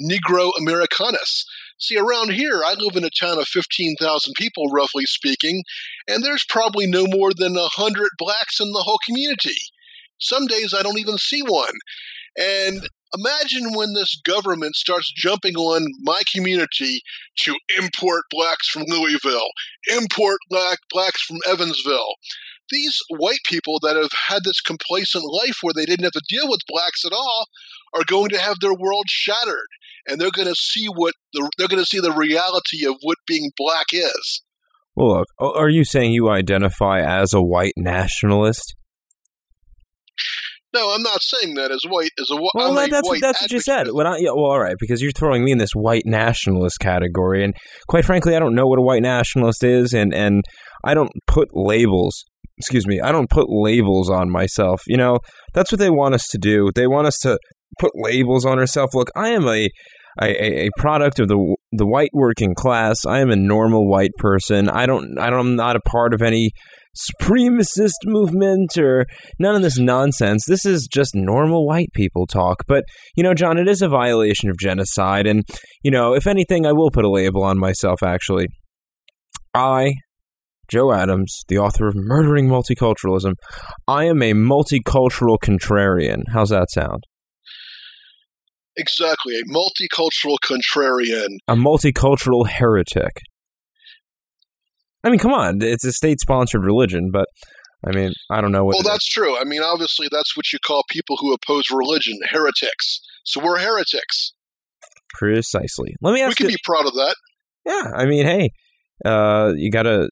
Negro Americanus. See, around here, I live in a town of 15,000 people, roughly speaking, and there's probably no more than 100 blacks in the whole community. Some days I don't even see one. And imagine when this government starts jumping on my community to import blacks from Louisville, import black blacks from Evansville. These white people that have had this complacent life where they didn't have to deal with blacks at all are going to have their world shattered and they're going to see what the, they're going to see the reality of what being black is. Well, look, are you saying you identify as a white nationalist? No, I'm not saying that as white as a, well, I'm that, that's white that's what you said. When I, yeah, well, all right, because you're throwing me in this white nationalist category, and quite frankly, I don't know what a white nationalist is, and and I don't put labels. Excuse me, I don't put labels on myself. You know, that's what they want us to do. They want us to put labels on ourselves. Look, I am a a, a product of the the white working class. I am a normal white person. I don't I don't I'm not a part of any supremacist movement or none of this nonsense. This is just normal white people talk. But, you know, John, it is a violation of genocide. And, you know, if anything, I will put a label on myself, actually. I, Joe Adams, the author of Murdering Multiculturalism, I am a multicultural contrarian. How's that sound? Exactly, a multicultural contrarian. A multicultural heretic. I mean, come on, it's a state-sponsored religion, but I mean, I don't know what. Well, that's true. I mean, obviously, that's what you call people who oppose religion heretics. So we're heretics. Precisely. Let me ask. We can you, be proud of that. Yeah, I mean, hey, uh, you got to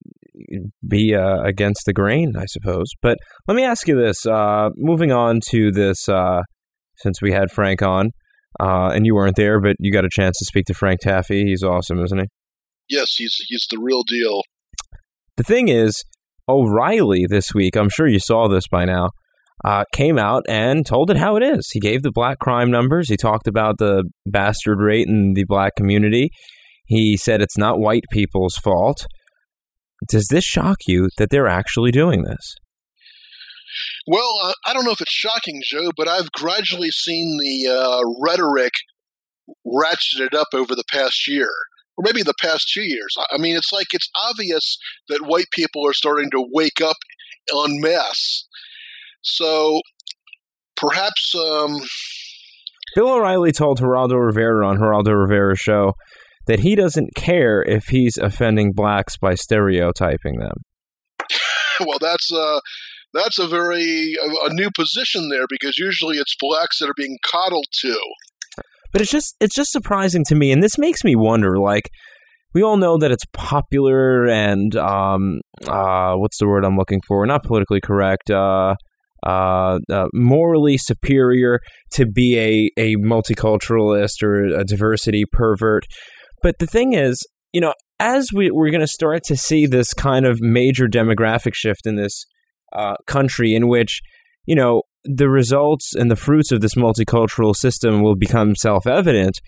be uh, against the grain, I suppose. But let me ask you this. Uh, moving on to this, uh, since we had Frank on, uh, and you weren't there, but you got a chance to speak to Frank Taaffe. He's awesome, isn't he? Yes, he's he's the real deal. The thing is, O'Reilly this week, I'm sure you saw this by now, uh, came out and told it how it is. He gave the black crime numbers. He talked about the bastard rate in the black community. He said it's not white people's fault. Does this shock you that they're actually doing this? Well, uh, I don't know if it's shocking, Joe, but I've gradually seen the uh, rhetoric ratcheted up over the past year or maybe the past two years. I mean, it's like it's obvious that white people are starting to wake up en masse. So perhaps. Um, Bill O'Reilly told Geraldo Rivera on Geraldo Rivera's show that he doesn't care if he's offending blacks by stereotyping them. well, that's uh, that's a very a, a new position there because usually it's blacks that are being coddled to. But it's just it's just surprising to me, and this makes me wonder. Like, we all know that it's popular and um, uh, what's the word I'm looking for? Not politically correct. Uh, uh, uh, morally superior to be a a multiculturalist or a diversity pervert. But the thing is, you know, as we, we're going to start to see this kind of major demographic shift in this uh, country, in which you know the results and the fruits of this multicultural system will become self-evident,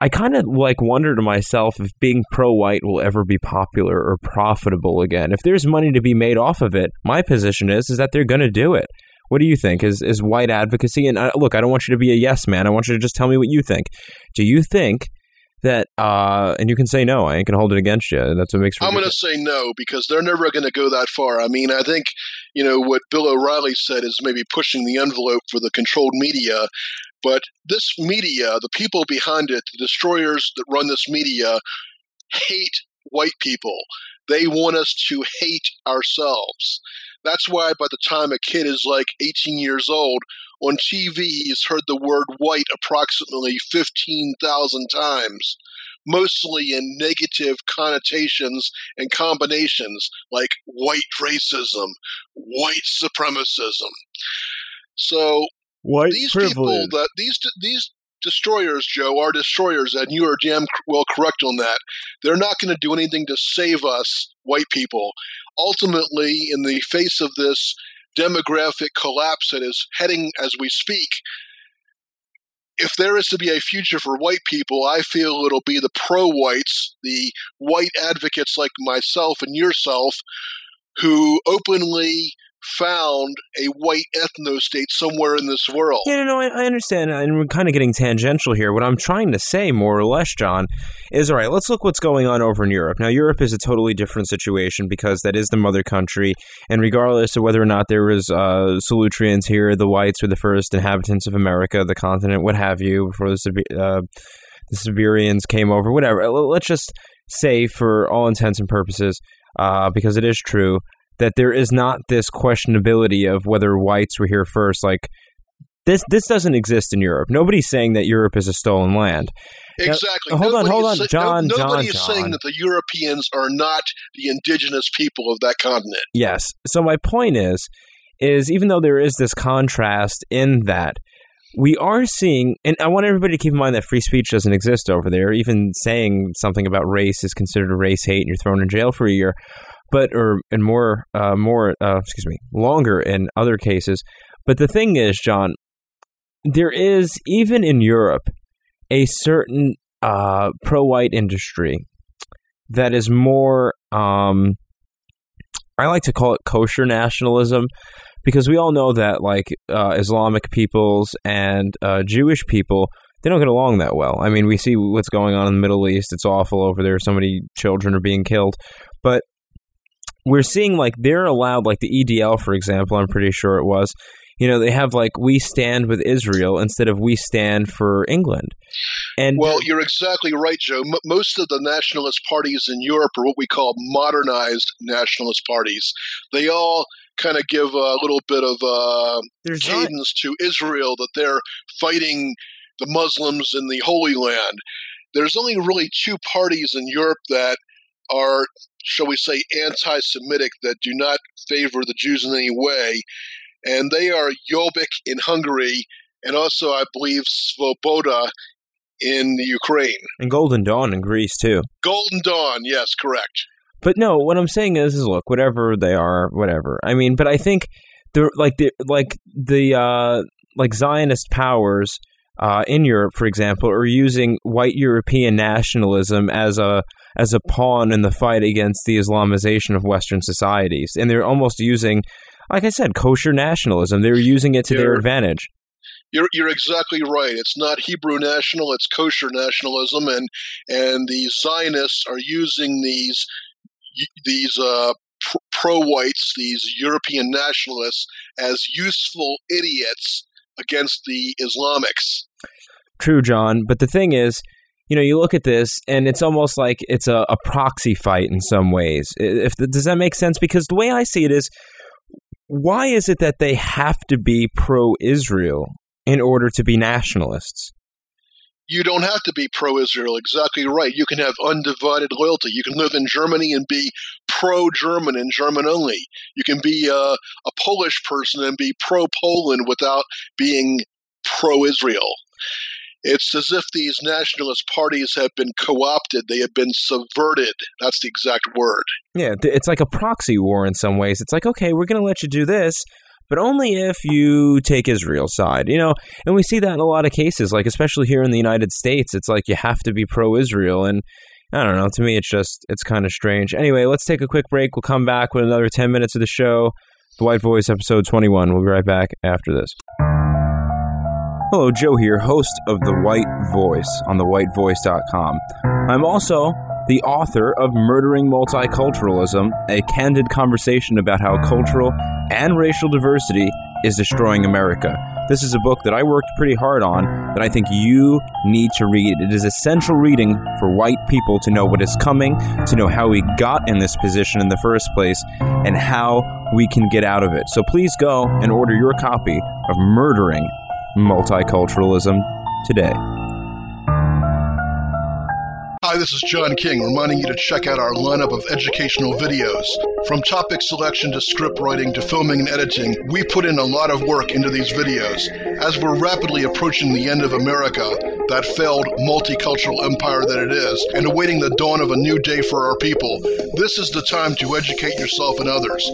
I kind of like wonder to myself if being pro-white will ever be popular or profitable again. If there's money to be made off of it, my position is is that they're going to do it. What do you think? Is is white advocacy? And uh, look, I don't want you to be a yes man. I want you to just tell me what you think. Do you think that, uh, and you can say no. I ain't gonna hold it against you. That's what makes. I'm going to say no because they're never going to go that far. I mean, I think you know what Bill O'Reilly said is maybe pushing the envelope for the controlled media, but this media, the people behind it, the destroyers that run this media, hate white people. They want us to hate ourselves. That's why by the time a kid is like 18 years old, on TV he's heard the word white approximately 15,000 times, mostly in negative connotations and combinations like white racism, white supremacism. So white these privilege. people that these these destroyers, Joe, are destroyers, and you are damn well correct on that. They're not going to do anything to save us, white people. Ultimately, in the face of this demographic collapse that is heading as we speak, if there is to be a future for white people, I feel it'll be the pro whites, the white advocates like myself and yourself, who openly found a white ethno state somewhere in this world. Yeah, no, I, I understand, and we're kind of getting tangential here. What I'm trying to say, more or less, John, is all right. Let's look what's going on over in Europe. Now, Europe is a totally different situation because that is the mother country, and regardless of whether or not there was uh, Solutreans here, the whites were the first inhabitants of America, the continent, what have you, before the, uh, the Siberians came over, whatever. Let's just say, for all intents and purposes, uh, because it is true that there is not this questionability of whether whites were here first. Like this, this doesn't exist in Europe. Nobody's saying that Europe is a stolen land. Exactly. Now, hold nobody on, hold on, is, John. No, nobody John, is John. saying that the Europeans are not the indigenous people of that continent. Yes. So my point is, is even though there is this contrast in that, we are seeing, and I want everybody to keep in mind that free speech doesn't exist over there. Even saying something about race is considered a race hate, and you're thrown in jail for a year but or and more uh, more uh, excuse me longer in other cases. But the thing is, John, there is even in Europe a certain uh, pro-white industry that is more. Um, I like to call it kosher nationalism because we all know that like uh, Islamic peoples and uh, Jewish people they don't get along that well. I mean, we see what's going on in the Middle East. It's awful over there. So many children are being killed. But we're seeing like they're allowed like the EDL for example I'm pretty sure it was you know they have like we stand with Israel instead of we stand for England. And well you're exactly right Joe. M most of the nationalist parties in Europe are what we call modernized nationalist parties. They all kind of give a little bit of uh, cadence to Israel that they're fighting the Muslims in the Holy Land. There's only really two parties in Europe that are shall we say, anti Semitic that do not favor the Jews in any way. And they are Jobbik in Hungary and also, I believe, Svoboda in the Ukraine. And Golden Dawn in Greece, too. Golden Dawn, yes, correct. But no, what I'm saying is, is look, whatever they are, whatever. I mean, but I think they're like the like the uh, like Zionist powers uh, in Europe, for example, are using white European nationalism as a as a pawn in the fight against the Islamization of Western societies. And they're almost using, like I said, kosher nationalism. They're using it to you're, their advantage. You're, you're exactly right. It's not Hebrew national, it's kosher nationalism. And, and the Zionists are using these, these uh, pro-whites, these European nationalists, as useful idiots against the Islamics. True, John. But the thing is, you know, you look at this and it's almost like it's a, a proxy fight in some ways. If Does that make sense? Because the way I see it is, why is it that they have to be pro-Israel in order to be nationalists? You don't have to be pro-Israel. Exactly right. You can have undivided loyalty. You can live in Germany and be pro-German and German only. You can be a, a Polish person and be pro-Poland without being pro-Israel. It's as if these nationalist parties have been co-opted. They have been subverted. That's the exact word. Yeah, it's like a proxy war in some ways. It's like, okay, we're going to let you do this, but only if you take Israel's side, you know? And we see that in a lot of cases, like especially here in the United States. It's like you have to be pro-Israel, and I don't know. To me, it's just, it's kind of strange. Anyway, let's take a quick break. We'll come back with another 10 minutes of the show. The White Voice, episode 21. We'll be right back after this. Hello, Joe here, host of The White Voice on thewhitevoice.com. I'm also the author of Murdering Multiculturalism, a candid conversation about how cultural and racial diversity is destroying America. This is a book that I worked pretty hard on that I think you need to read. It is essential reading for white people to know what is coming, to know how we got in this position in the first place, and how we can get out of it. So please go and order your copy of Murdering multiculturalism today. Hi, this is John King, reminding you to check out our lineup of educational videos. From topic selection to script writing to filming and editing, we put in a lot of work into these videos. As we're rapidly approaching the end of America, that failed multicultural empire that it is, and awaiting the dawn of a new day for our people, this is the time to educate yourself and others.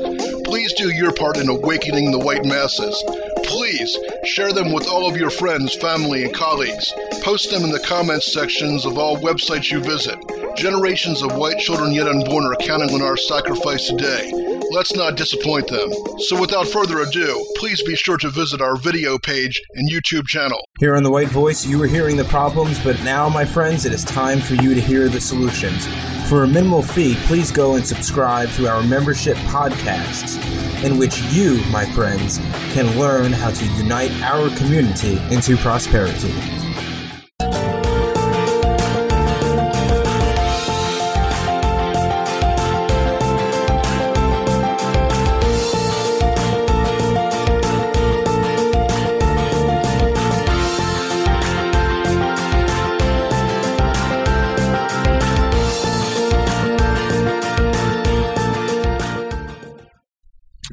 Please do your part in awakening the white masses. Please share them with all of your friends, family, and colleagues. Post them in the comments sections of all websites you visit. Generations of white children yet unborn are counting on our sacrifice today. Let's not disappoint them. So, without further ado, please be sure to visit our video page and YouTube channel. Here on The White Voice, you were hearing the problems, but now, my friends, it is time for you to hear the solutions. For a minimal fee, please go and subscribe to our membership podcasts, in which you, my friends, can learn how to unite our community into prosperity.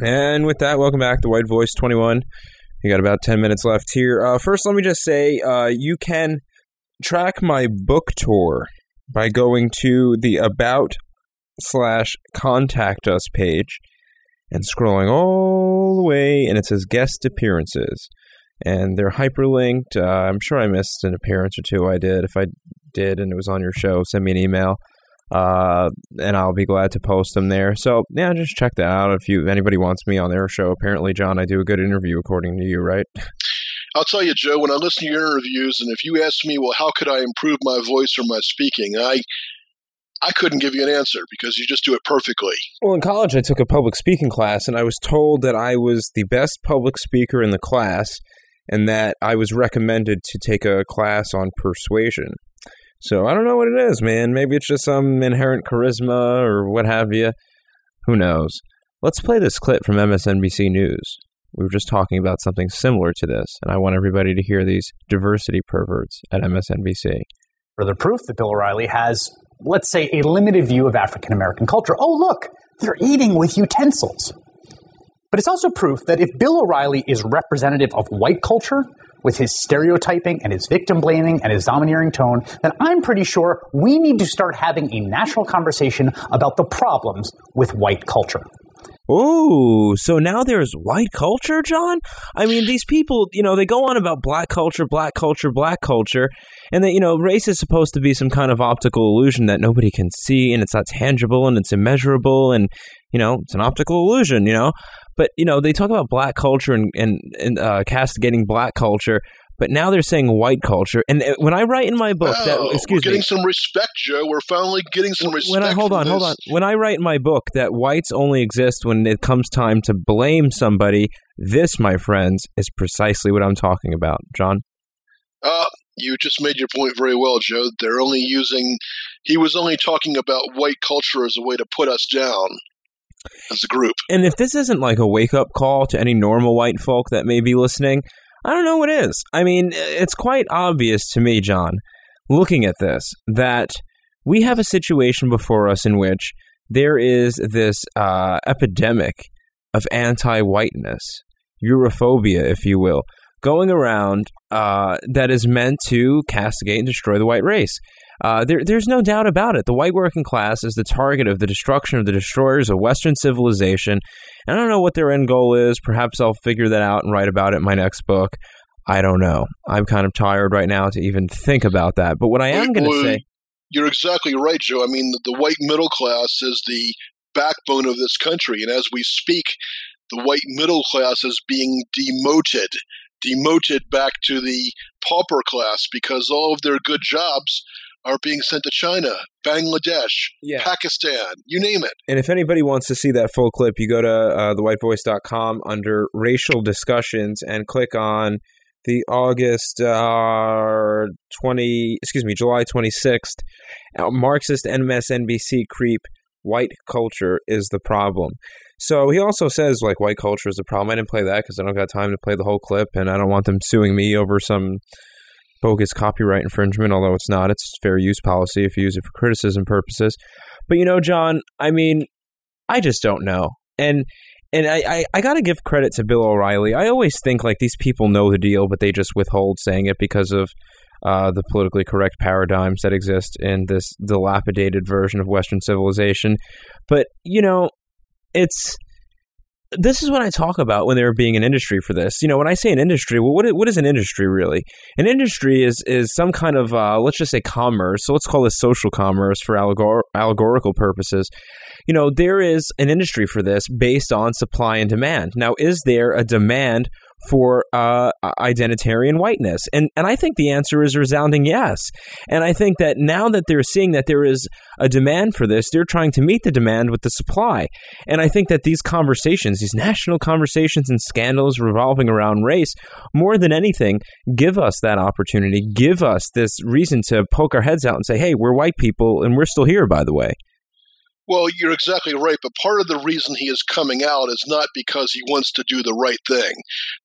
And with that, welcome back to White Voice 21. You got about 10 minutes left here. Uh, first, let me just say uh, you can track my book tour by going to the About slash Contact Us page and scrolling all the way, and it says Guest Appearances. And they're hyperlinked. Uh, I'm sure I missed an appearance or two I did. If I did and it was on your show, send me an email uh, and I'll be glad to post them there. So yeah, just check that out if you if anybody wants me on their show. Apparently, John, I do a good interview according to you, right? I'll tell you, Joe, when I listen to your interviews, and if you ask me, well, how could I improve my voice or my speaking, I I couldn't give you an answer because you just do it perfectly. Well, in college, I took a public speaking class, and I was told that I was the best public speaker in the class, and that I was recommended to take a class on persuasion. So I don't know what it is, man. Maybe it's just some inherent charisma or what have you. Who knows? Let's play this clip from MSNBC News. We were just talking about something similar to this, and I want everybody to hear these diversity perverts at MSNBC. Further proof that Bill O'Reilly has, let's say, a limited view of African American culture. Oh, look, they're eating with utensils. But it's also proof that if Bill O'Reilly is representative of white culture, with his stereotyping and his victim blaming and his domineering tone, then I'm pretty sure we need to start having a national conversation about the problems with white culture. Oh, so now there's white culture, John? I mean, these people, you know, they go on about black culture, black culture, black culture, and that, you know, race is supposed to be some kind of optical illusion that nobody can see, and it's not tangible, and it's immeasurable, and, you know, it's an optical illusion, you know? But, you know, they talk about black culture and, and, and uh, castigating black culture, but now they're saying white culture. And uh, when I write in my book that, excuse we're getting me, some respect, Joe. We're finally getting some respect. when I hold on, hold on. When I write in my book that whites only exist when it comes time to blame somebody, this, my friends, is precisely what I'm talking about, John. Uh, you just made your point very well, Joe. They're only using. He was only talking about white culture as a way to put us down as a group. And if this isn't like a wake up call to any normal white folk that may be listening, I don't know what is. I mean, it's quite obvious to me, John, looking at this, that we have a situation before us in which there is this uh, epidemic of anti whiteness, Europhobia, if you will, going around uh, that is meant to castigate and destroy the white race. Uh, there, there's no doubt about it. The white working class is the target of the destruction of the destroyers of Western civilization. And I don't know what their end goal is. Perhaps I'll figure that out and write about it in my next book. I don't know. I'm kind of tired right now to even think about that. But what I am going to say, You're exactly right, Joe. I mean, the, the white middle class is the backbone of this country, and as we speak, the white middle class is being demoted, demoted back to the pauper class because all of their good jobs are being sent to China, Bangladesh, Yeah. Pakistan, you name it. and if anybody wants to see that full clip, you go to uh, thewhitevoice.com under racial discussions and click on the August uh, 20, excuse me, July 26th, uh, Marxist MSNBC creep, white culture is the problem. So he also says, like, white culture is the problem. I didn't play that because I don't got time to play the whole clip, and I don't want them suing me over some bogus copyright infringement, although it's not. It's fair use policy if you use it for criticism purposes. But, you know, John, I mean, I just don't know. And and I, I, I got to give credit to Bill O'Reilly. I always think like these people know the deal, but they just withhold saying it because of uh, the politically correct paradigms that exist in this dilapidated version of Western civilization. But, you know, it's this is what I talk about when there being an industry for this. You know, when I say an industry, well, what is, what is an industry really? An industry is is some kind of uh, let's just say commerce. So let's call this social commerce for allegor- allegorical purposes. You know, there is an industry for this based on supply and demand. Now, is there a demand for uh, identitarian whiteness? And and I think the answer is resounding yes. And I think that now that they're seeing that there is a demand for this, they're trying to meet the demand with the supply. And I think that these conversations, these national conversations and scandals revolving around race, more than anything, give us that opportunity, give us this reason to poke our heads out and say, hey, we're white people and we're still here, by the way. Well, you're exactly right, but part of the reason he is coming out is not because he wants to do the right thing.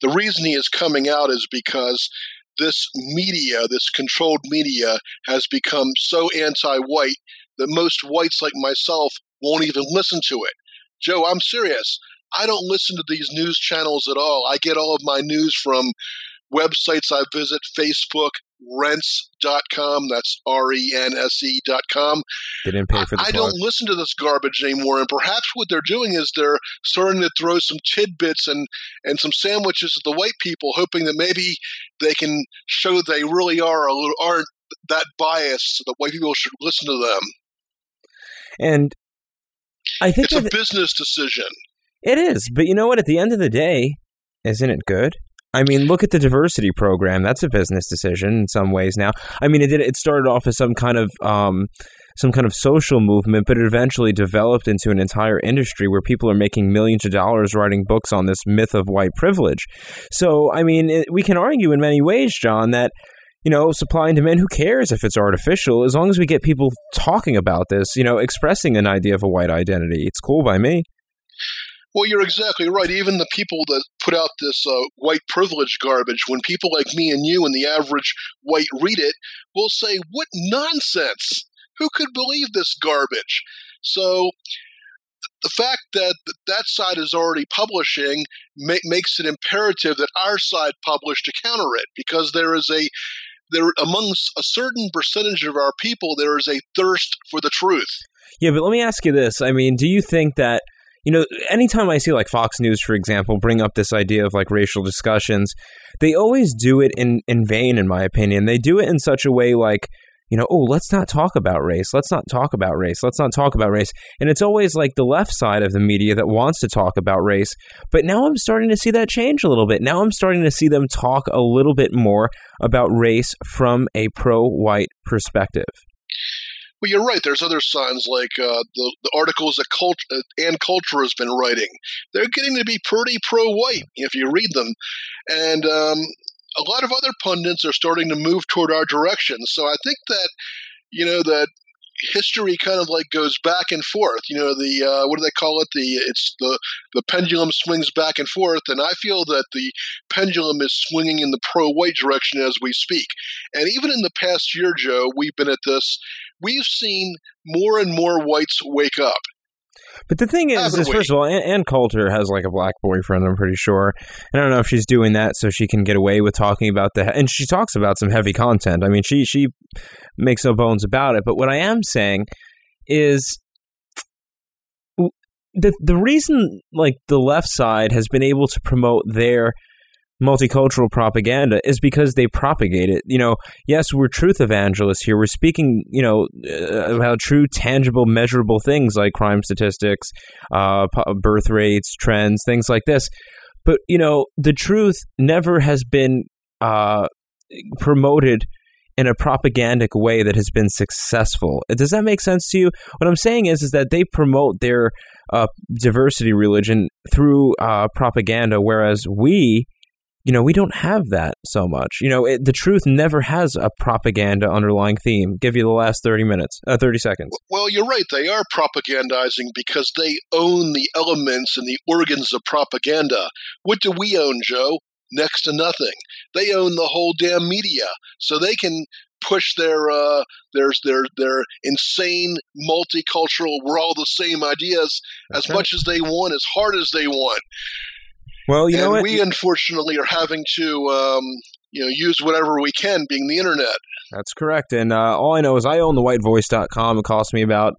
The reason he is coming out is because this media, this controlled media, has become so anti white that most whites like myself won't even listen to it. Joe, I'm serious. I don't listen to these news channels at all. I get all of my news from websites I visit Facebook, rense.com. That's R E N S E.com. They didn't pay for the I, I don't listen to this garbage anymore. And perhaps what they're doing is they're starting to throw some tidbits and, and some sandwiches at the white people, hoping that maybe they can show they really are a little, aren't that biased so that white people should listen to them. And I think it's a business decision. It is. But you know what? At the end of the day, isn't it good? I mean, look at the diversity program. That's a business decision in some ways now. I mean, it did. It started off as some kind of um, some kind of social movement, but it eventually developed into an entire industry where people are making millions of dollars writing books on this myth of white privilege. So, I mean, it, we can argue in many ways, John, that you know, supply and demand, who cares if it's artificial? As long as we get people talking about this, you know, expressing an idea of a white identity, it's cool by me. Well, you're exactly right. Even the people that put out this uh, white privilege garbage, when people like me and you and the average white read it, will say, What nonsense! Who could believe this garbage? So the fact that that side is already publishing ma- makes it imperative that our side publish to counter it because there is a there amongst a certain percentage of our people there is a thirst for the truth. Yeah, but let me ask you this. I mean, do you think that you know, anytime I see like Fox News, for example, bring up this idea of like racial discussions, they always do it in, in vain, in my opinion. They do it in such a way like, you know, oh, let's not talk about race. Let's not talk about race. Let's not talk about race. And it's always like the left side of the media that wants to talk about race. But now I'm starting to see that change a little bit. Now I'm starting to see them talk a little bit more about race from a pro-white perspective. Well, you're right. There's other signs like uh, the, the articles that Cult- uh, Ann Coulter has been writing. They're getting to be pretty pro-white if you read them, and um, a lot of other pundits are starting to move toward our direction. So I think that you know that history kind of like goes back and forth. You know, the uh, what do they call it? The it's the the pendulum swings back and forth, and I feel that the pendulum is swinging in the pro-white direction as we speak. And even in the past year, Joe, we've been at this we've seen more and more whites wake up. But the thing is, is first of all, Ann, Ann Coulter has like a black boyfriend, I'm pretty sure. And I don't know if she's doing that so she can get away with talking about the... And she talks about some heavy content. I mean, she she makes no bones about it. But what I am saying is the the reason like the left side has been able to promote their multicultural propaganda is because they propagate it. You know, yes, we're truth evangelists here. We're speaking, you know, uh, about true, tangible, measurable things like crime statistics, uh, birth rates, trends, things like this. But, you know, the truth never has been uh, promoted in a propagandic way that has been successful. Does that make sense to you? What I'm saying is, is that they promote their uh, diversity religion through uh, propaganda, whereas we you know, we don't have that so much. You know, it, the truth never has a propaganda underlying theme. Give you the last 30 minutes, uh, 30 seconds. Well, you're right. They are propagandizing because they own the elements and the organs of propaganda. What do we own, Joe? Next to nothing. They own the whole damn media. So they can push their uh, their their their insane multicultural we're all the same ideas That's as right. much as they want, as hard as they want. Well, you and know what? we unfortunately are having to, um, you know, use whatever we can, being the internet. That's correct. And uh, all I know is I own the whitevoice.com. It costs me about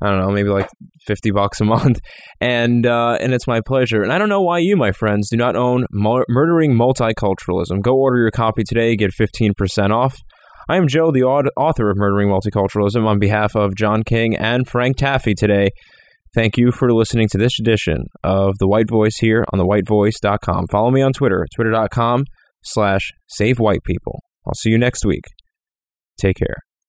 I don't know, maybe like fifty bucks a month, and uh, and it's my pleasure. And I don't know why you, my friends, do not own Mur- Murdering Multiculturalism. Go order your copy today, get fifteen percent off. I am Joe, the author of Murdering Multiculturalism, on behalf of John King and Frank Taaffe today. Thank you for listening to this edition of The White Voice here on thewhitevoice.com. Follow me on Twitter, twitter.com slash save white people. I'll see you next week. Take care.